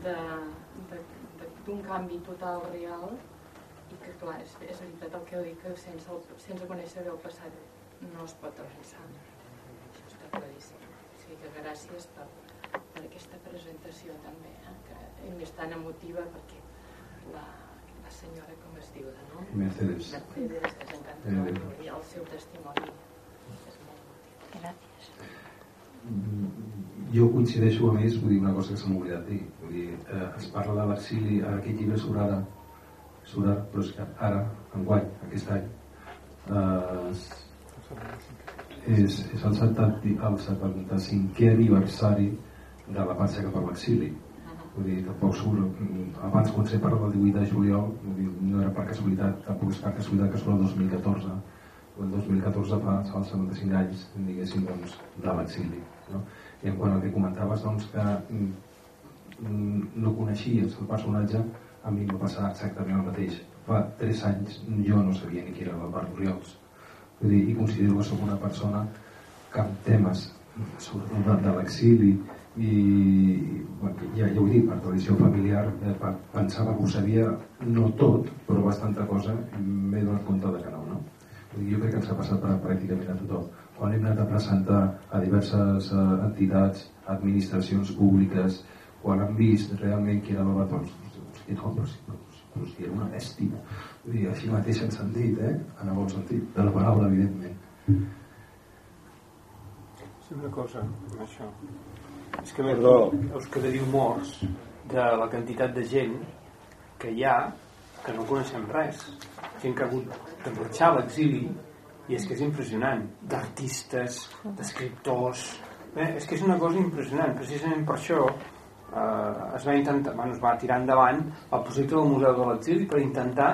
d'un canvi total real i que clar, és, és veritat el que heu dit que sense, el, sense conèixer bé el passat no es pot avançar això està claríssim o sigui que gràcies per, per aquesta presentació també, eh? que és tan emotiva perquè la, la senyora, com es diu de nom? Mercedes. Mercedes és encantador i el seu testimoni és molt. Gràcies. Jo coincideixo a més, vull dir una cosa que s'ha oblidat dir. Vull dir, eh, es parla de l'exili, aquest llibre surt ara, surt ara, però és que ara, enguany, aquest any, eh, és, és el, 70, el 75è aniversari de la marxa cap a l'exili vull dir, tampoc surt abans quan se parla del 18 de juliol dir, no era per casualitat, tampoc és per casualitat que surt el 2014 el 2014 fa, fa 75 anys diguéssim doncs, de l'exili no? i en quant al que comentaves doncs que mm, no coneixies el personatge a mi em va passar exactament el mateix. Fa 3 anys jo no sabia ni qui era l'Albert Oriols. Vull dir, i considero que sóc una persona que amb temes sobretot de, de l'exili i bueno, ja, ja ho dic, per tradició familiar eh, pensava que ho sabia no tot, però bastanta cosa m'he donat compte de que no, no? jo crec que ens ha passat per, pràcticament a tothom quan hem anat a presentar a diverses eh, entitats, administracions públiques quan han vist realment qui era l'Albat doncs, no, però, però, però si era una bèstia Vull dir, així mateix en sentit eh? en el bon sentit de la paraula evidentment Sí, una cosa, això és que Perdó. us quedaríeu morts de la quantitat de gent que hi ha que no coneixem res gent que ha hagut de marxar a l'exili i és que és impressionant d'artistes, d'escriptors eh? és que és una cosa impressionant precisament per això eh, es va intentar, bueno, es va tirar endavant el projecte del Museu de l'Exili per intentar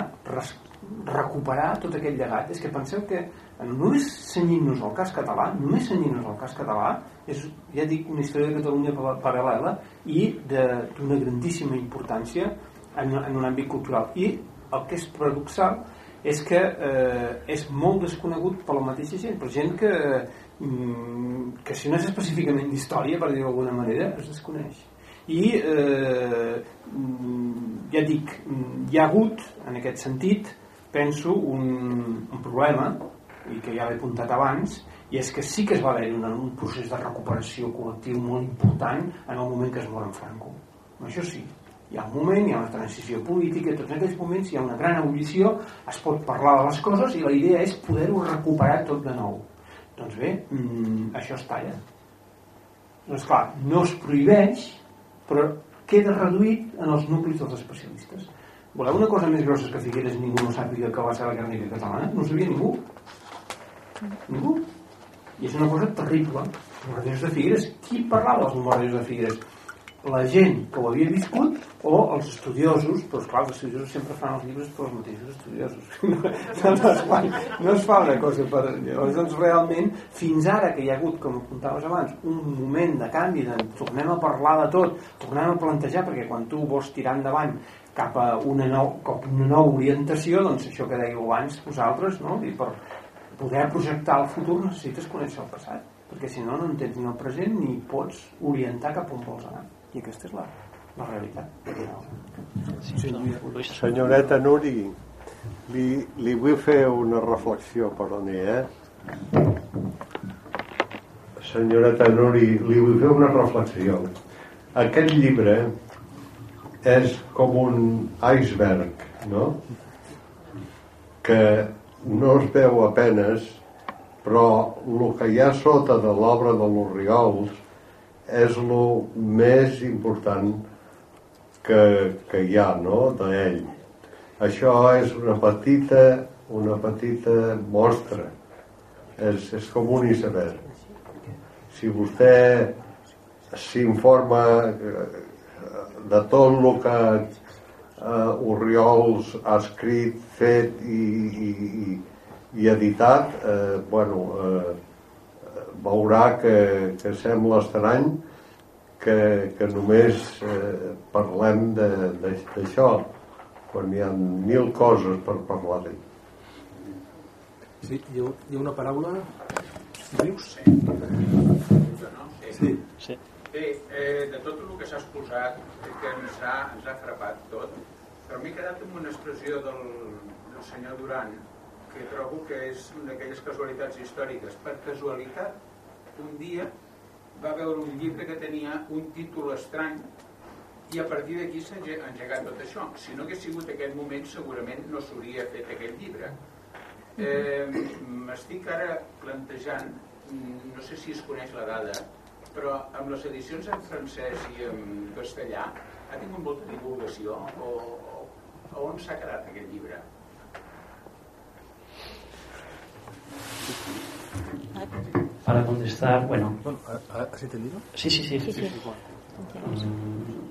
recuperar tot aquest llegat és que penseu que només senyint-nos al cas català només senyint-nos al cas català és, ja dic, una història de Catalunya paral·lela i d'una grandíssima importància en, en un àmbit cultural i el que és paradoxal és que eh, és molt desconegut per la mateixa gent, per gent que, mm, que si no és específicament d'història, per dir-ho d'alguna manera, es desconeix. I eh, mm, ja dic, mm, hi ha hagut, en aquest sentit, penso, un, un problema i que ja l'he apuntat abans i és que sí que es va haver un, un procés de recuperació col·lectiu molt important en el moment que es mor en Franco. Això sí, hi ha un moment, hi ha una transició política, tots aquells moments hi ha una gran ebullició, es pot parlar de les coses i la idea és poder-ho recuperar tot de nou. Doncs bé, mmm, això es talla. Doncs clar, no es prohibeix però queda reduït en els nuclis dels especialistes voleu una cosa més grossa que Figueres ningú no sàpiga que va ser la Guernica Catalana? no sabia ningú Ningú. I és una cosa terrible. Memòries de Figueres, qui parlava dels memòries de Figueres? La gent que ho havia viscut o els estudiosos, però esclar, els estudiosos sempre fan els llibres per els mateixos estudiosos. no, no, es fa, no es fa una cosa per... Llavors, doncs, realment, fins ara que hi ha hagut, com apuntaves abans, un moment de canvi, de tornem a parlar de tot, tornem a plantejar, perquè quan tu vols tirar endavant cap a una, nou, cap a una nova orientació, doncs això que dèieu abans vosaltres, no? I per, poder projectar el futur necessites conèixer el passat perquè si no no entens ni el present ni pots orientar cap on vols anar. I aquesta és la, la realitat. Sí, sí, senyoreta Nuri li, li vull fer una reflexió perdoni eh? Senyoreta Nuri li vull fer una reflexió. Aquest llibre és com un iceberg no? que no es veu apenes però el que hi ha sota de l'obra de l'Orriols és el més important que, que hi ha no? d'ell. Això és una petita, una petita mostra. És, és com un iceberg. Si vostè s'informa eh, de tot el que eh, Oriols ha escrit, fet i, i, i, i editat, eh, bueno, eh, veurà que, que sembla estrany que, que només eh, parlem d'això, quan hi ha mil coses per parlar d'ell. Sí, hi ha, hi ha una paraula... Dius? Sí. Sí. Bé, eh, de tot el que s'ha exposat, que ens ha, ens ha frapat tot, però m'he quedat amb una expressió del, del senyor Duran que trobo que és una d'aquelles casualitats històriques. Per casualitat, un dia va veure un llibre que tenia un títol estrany i a partir d'aquí s'ha engegat tot això. Si no hagués sigut aquest moment, segurament no s'hauria fet aquest llibre. Eh, M'estic ara plantejant, no sé si es coneix la dada, però amb les edicions en francès i en castellà ha tingut molta divulgació o, o on s'ha quedat aquest llibre? Para contestar, bueno. ¿Has entendido? Sí, sí, sí. sí, sí. Mm,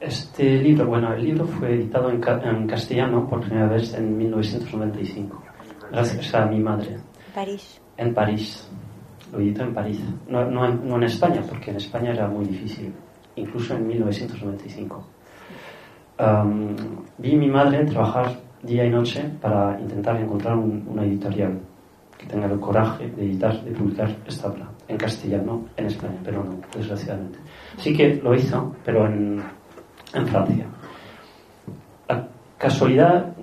este libro, bueno, el libro fue editado en, en, castellano por primera vez en 1995, gracias a mi madre. París. En París. Lo editó en París. No, en España, porque en España era muy difícil, incluso en 1995 vi a mi madre trabajar día y noche para intentar encontrar una editorial que tenga el coraje de editar, de publicar esta obra en castellano, en España, pero no, desgraciadamente. Sí que lo hizo, pero en Francia. La casualidad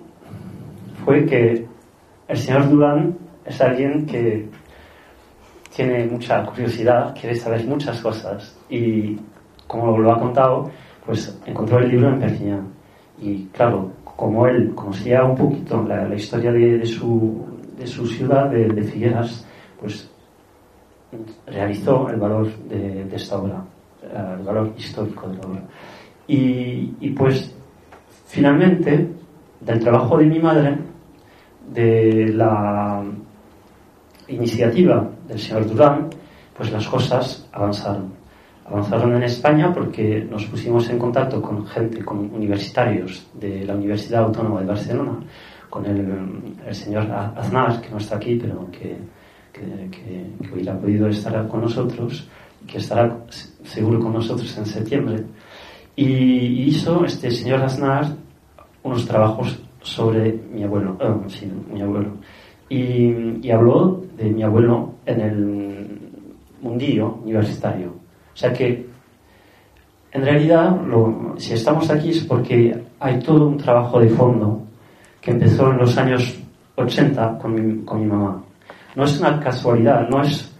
fue que el señor Durán es alguien que tiene mucha curiosidad, quiere saber muchas cosas y, como lo ha contado, pues encontró el libro en Perpignan. Y claro, como él conocía un poquito la, historia de, su, de, su, ciudad, de, Figueras, pues realizó el valor de, esta obra, el valor histórico de la obra. Y, y, pues finalmente, del trabajo de mi madre, de la iniciativa del señor Durán, pues las cosas avanzaron avanzaron en España porque nos pusimos en contacto con gente, con universitarios de la Universidad Autónoma de Barcelona, con el, señor Aznar, que no está aquí, pero que, que, hubiera podido estar con nosotros, que estará seguro con nosotros en septiembre. Y hizo este señor Aznar unos trabajos sobre mi abuelo, eh, sí, mi abuelo. Y, y habló de mi abuelo en el mundillo universitario o sea que, en realidad, si estamos aquí es porque hay todo un trabajo de fondo que empezó en los años 80 con mi, con mi mamá. No es una casualidad, no es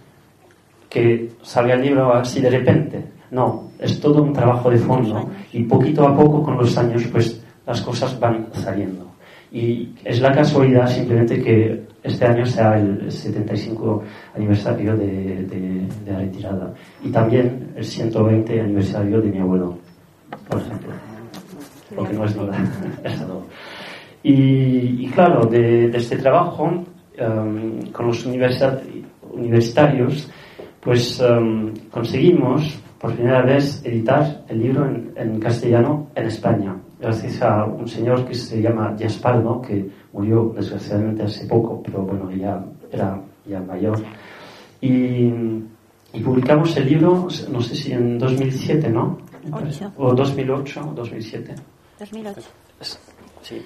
que salga el libro así de repente. No, es todo un trabajo de fondo y poquito a poco con los años pues las cosas van saliendo. Y es la casualidad simplemente que este año sea el 75 aniversario de, la retirada y también el 120 aniversario de mi abuelo, por ejemplo. Porque no es nada. Y, claro, de, este trabajo um, con los universitarios, pues um, conseguimos por primera vez editar el libro en castellano en España gracias a un señor que se llama Giaspaldo, que murió desgraciadamente hace poco, pero bueno, ya era ya mayor. Y, publicamos el libro, no sé si en 2007, ¿no? O 2008 o 2007. 2008. Sí,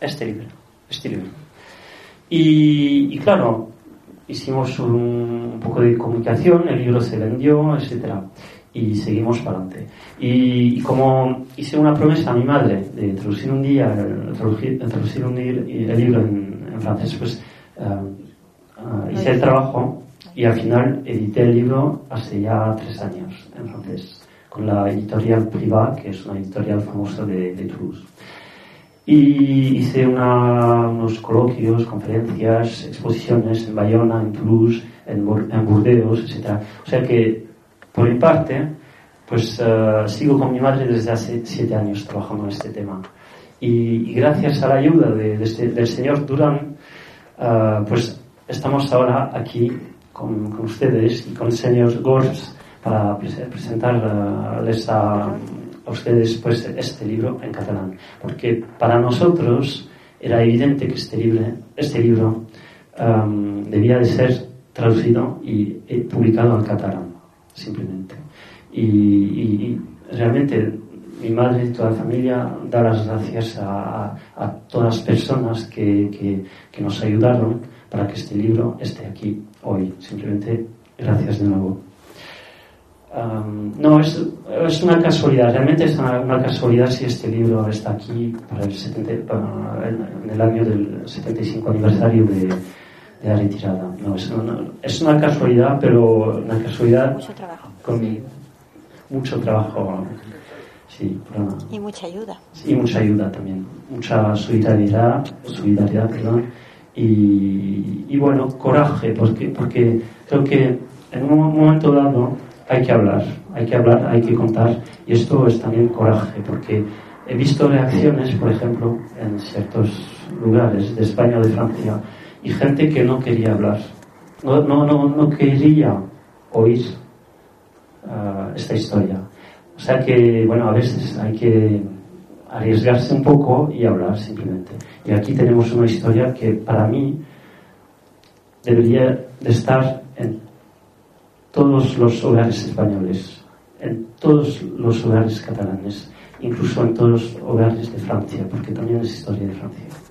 este, libro. Este libro. Y, claro, hicimos un, un, poco de comunicación, el libro se vendió, etcétera y seguimos para adelante. Y, como hice una promesa a mi madre de traducir un día, traducir, traducir un el libro en, francés, pues uh, hice el trabajo y al final edité el libro hace ya tres años en francés, con la editorial Privat, que es una editorial famosa de, de Toulouse. Y hice una, unos coloquios, conferencias, exposiciones en Bayona, en Toulouse, en, en Burdeos, etc. O sea que por mi parte, pues uh, sigo con mi madre desde hace siete años trabajando en este tema. Y, gracias a la ayuda este, del señor Durán, uh, pues estamos ahora aquí con, ustedes y con el señor Gors para presentarles a, ustedes pues este libro en catalán. Porque para nosotros era evidente que este libro, este libro um, debía de ser traducido y, y publicado en catalán, simplemente. Y, y, realmente mi madre y toda la familia da las gracias a, todas las personas que, que, nos ayudaron para que este libro esté aquí hoy. Simplemente gracias de nuevo. No, es, es, una casualidad, realmente es una, casualidad si este libro está aquí para el, 70, para el, en el año del 75 aniversario de, de la retirada. No, es, una, es una casualidad, pero una casualidad mucho trabajo. con mucho trabajo. Sí, pero, y mucha ayuda. Y mucha ayuda también. Mucha solidaridad, solidaridad perdón, y, y bueno, coraje, porque, porque creo que en un momento dado hay que hablar, hay que hablar, hay que contar, y esto es también coraje, porque he visto reacciones, por ejemplo, en ciertos lugares de España o de Francia, y gente que no quería hablar, no, no, no, no quería oír uh, esta historia. O sea que, bueno, a veces hay que arriesgarse un poco y hablar simplemente. Y aquí tenemos una historia que para mí debería de estar en todos los hogares españoles, en todos los hogares catalanes, incluso en todos los hogares de Francia, porque también es historia de Francia.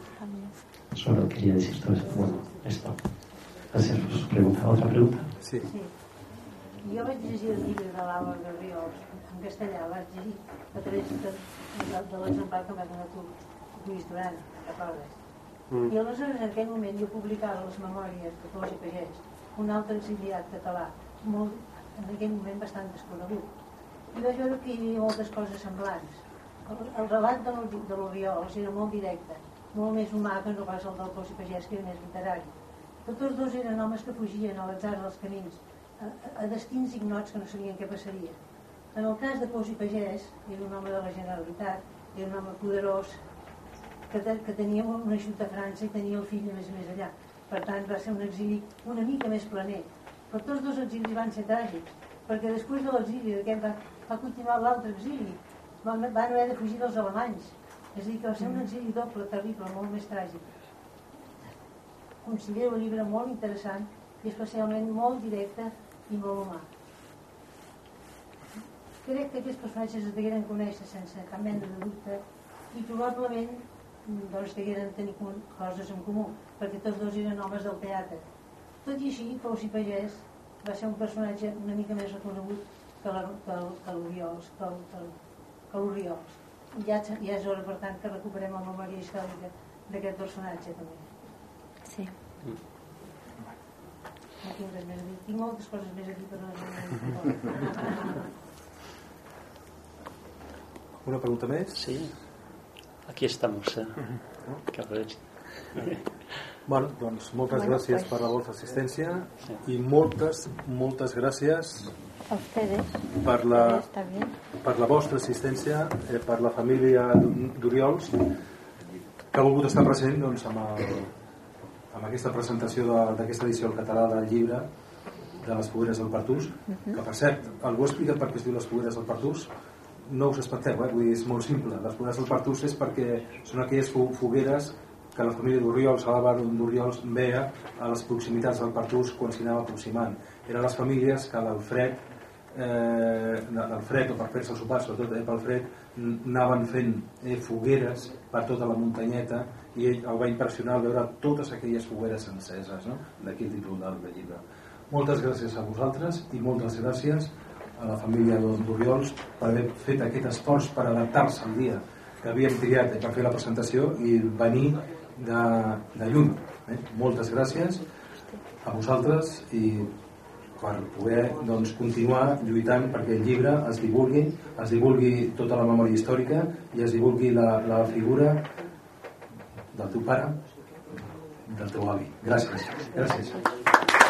Solo quería decir todo esto. Bueno, esto. Gracias por su pregunta. ¿Otra pregunta? Sí. sí. Jo vaig llegir el llibre de l'Alba Garriols en castellà, vaig llegir a través de, de, de l'exemplar que m'ha donat tu, Lluís Duran, recordes? Mm. I aleshores en aquell moment jo publicava les memòries de Clos i Pagès, un altre exiliat català, molt, en aquell moment bastant desconegut. I vaig veure que hi havia moltes coses semblants. El, el relat de l'Oriols era molt directe, molt més humà que no pas el del i Pagès, que era més literari. Però tots dos eren homes que fugien a l'atzar dels camins, a, a destins ignots que no sabien què passaria. En el cas de Pous i Pagès, era un home de la Generalitat, era un home poderós, que, te, que tenia un ajut a França i tenia el fill més més allà. Per tant, va ser un exili una mica més planer. Però tots dos exilis van ser tràgics, perquè després de l'exili d'aquest va, va continuar l'altre exili. Van, van haver de fugir dels alemanys és a dir, que va ser un exili doble, terrible, molt més tràgic. Considero el llibre molt interessant i especialment molt directe i molt humà. Crec que aquests personatges es degueren conèixer sense cap mena de dubte i probablement doncs, degueren tenir coses en comú, perquè tots dos eren homes del teatre. Tot i així, i Pagès va ser un personatge una mica més reconegut que l'Oriols, que l'Oriols ja, ja és hora, per tant, que recuperem la memòria històrica d'aquest personatge, també. Sí. No tinc res més a dir. Tinc moltes coses més a dir, però no Una pregunta més? Sí. Aquí estamos. Eh? Que Bueno, doncs moltes bueno, gràcies pues... per la vostra assistència sí. i moltes, moltes gràcies a ustedes. Per la, per la vostra assistència, eh, per la família d'Oriols, que ha volgut estar present doncs, amb, el, amb aquesta presentació d'aquesta edició al català del llibre de les fogueres del Partús, uh -huh. que per cert, algú ha explicat per què es diu les fogueres del Partús, no us espanteu, eh? Vull dir, és molt simple. Les fogueres del Partús és perquè són aquelles fogueres que la família d'Oriols, a la barra d'Oriols, veia a les proximitats del Partús quan s'hi anava aproximant. Eren les famílies que l'Alfred eh, del fred o per fer-se el sopar, sobretot eh, pel fred, anaven fent eh, fogueres per tota la muntanyeta i ell el va impressionar veure totes aquelles fogueres enceses, no? d'aquí el títol del, llibre. Moltes gràcies a vosaltres i moltes gràcies a la família d'Oriols per haver fet aquest esforç per adaptar-se al dia que havíem triat per fer la presentació i venir de, de lluny. Eh? Moltes gràcies a vosaltres i per poder doncs, continuar lluitant perquè el llibre es divulgui, es divulgui tota la memòria històrica i es divulgui la, la figura del teu pare, del teu avi. Gràcies. Gràcies.